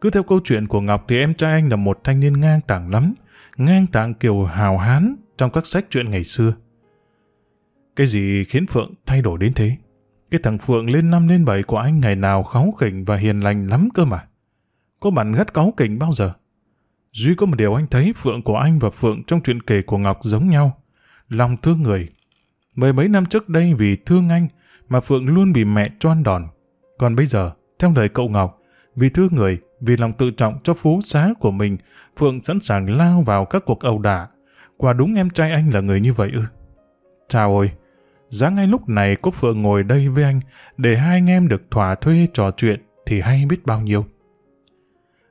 Cứ theo câu chuyện của Ngọc thì em trai anh là một thanh niên ngang tàng lắm, ngang tàng kiểu hào hán trong các sách chuyện ngày xưa. Cái gì khiến Phượng thay đổi đến thế? Cái thằng Phượng lên năm lên bảy của anh ngày nào kháu khỉnh và hiền lành lắm cơ mà. Có bạn gắt cáu kỉnh bao giờ? Duy có một điều anh thấy Phượng của anh và Phượng trong chuyện kể của Ngọc giống nhau. Lòng thương người. Mười mấy năm trước đây vì thương anh mà Phượng luôn bị mẹ choan đòn. Còn bây giờ, theo lời cậu Ngọc, vì thương người, vì lòng tự trọng cho phú xá của mình, Phượng sẵn sàng lao vào các cuộc ẩu đả. Quả đúng em trai anh là người như vậy ư. Chào ôi, giá ngay lúc này có Phượng ngồi đây với anh để hai anh em được thỏa thuê trò chuyện thì hay biết bao nhiêu.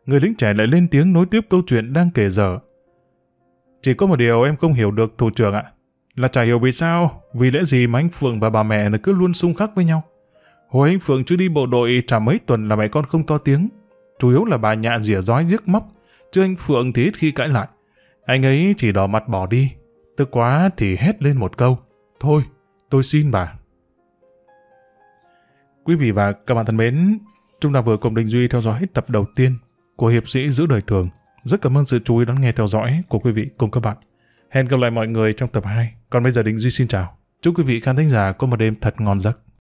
Người lính trẻ lại lên tiếng nối tiếp câu chuyện đang kể dở. Chỉ có một điều em không hiểu được thủ trưởng ạ. Là chả hiểu vì sao, vì lẽ gì mà anh Phượng và bà mẹ cứ luôn xung khắc với nhau. Hồi anh Phượng chưa đi bộ đội trả mấy tuần là mẹ con không to tiếng. Chủ yếu là bà nhạ rỉa rói giếc móc, chứ anh Phượng thì ít khi cãi lại. Anh ấy chỉ đỏ mặt bỏ đi. Tức quá thì hét lên một câu. Thôi, tôi xin bà. Quý vị và các bạn thân mến, chúng ta vừa cùng Đình Duy theo dõi tập đầu tiên của Hiệp sĩ Giữ Đời Thường. Rất cảm ơn sự chú ý đón nghe theo dõi của quý vị cùng các bạn. Hẹn gặp lại mọi người trong tập 2. Còn bây giờ Đình Duy xin chào. Chúc quý vị khán thính giả có một đêm thật ngon giấc.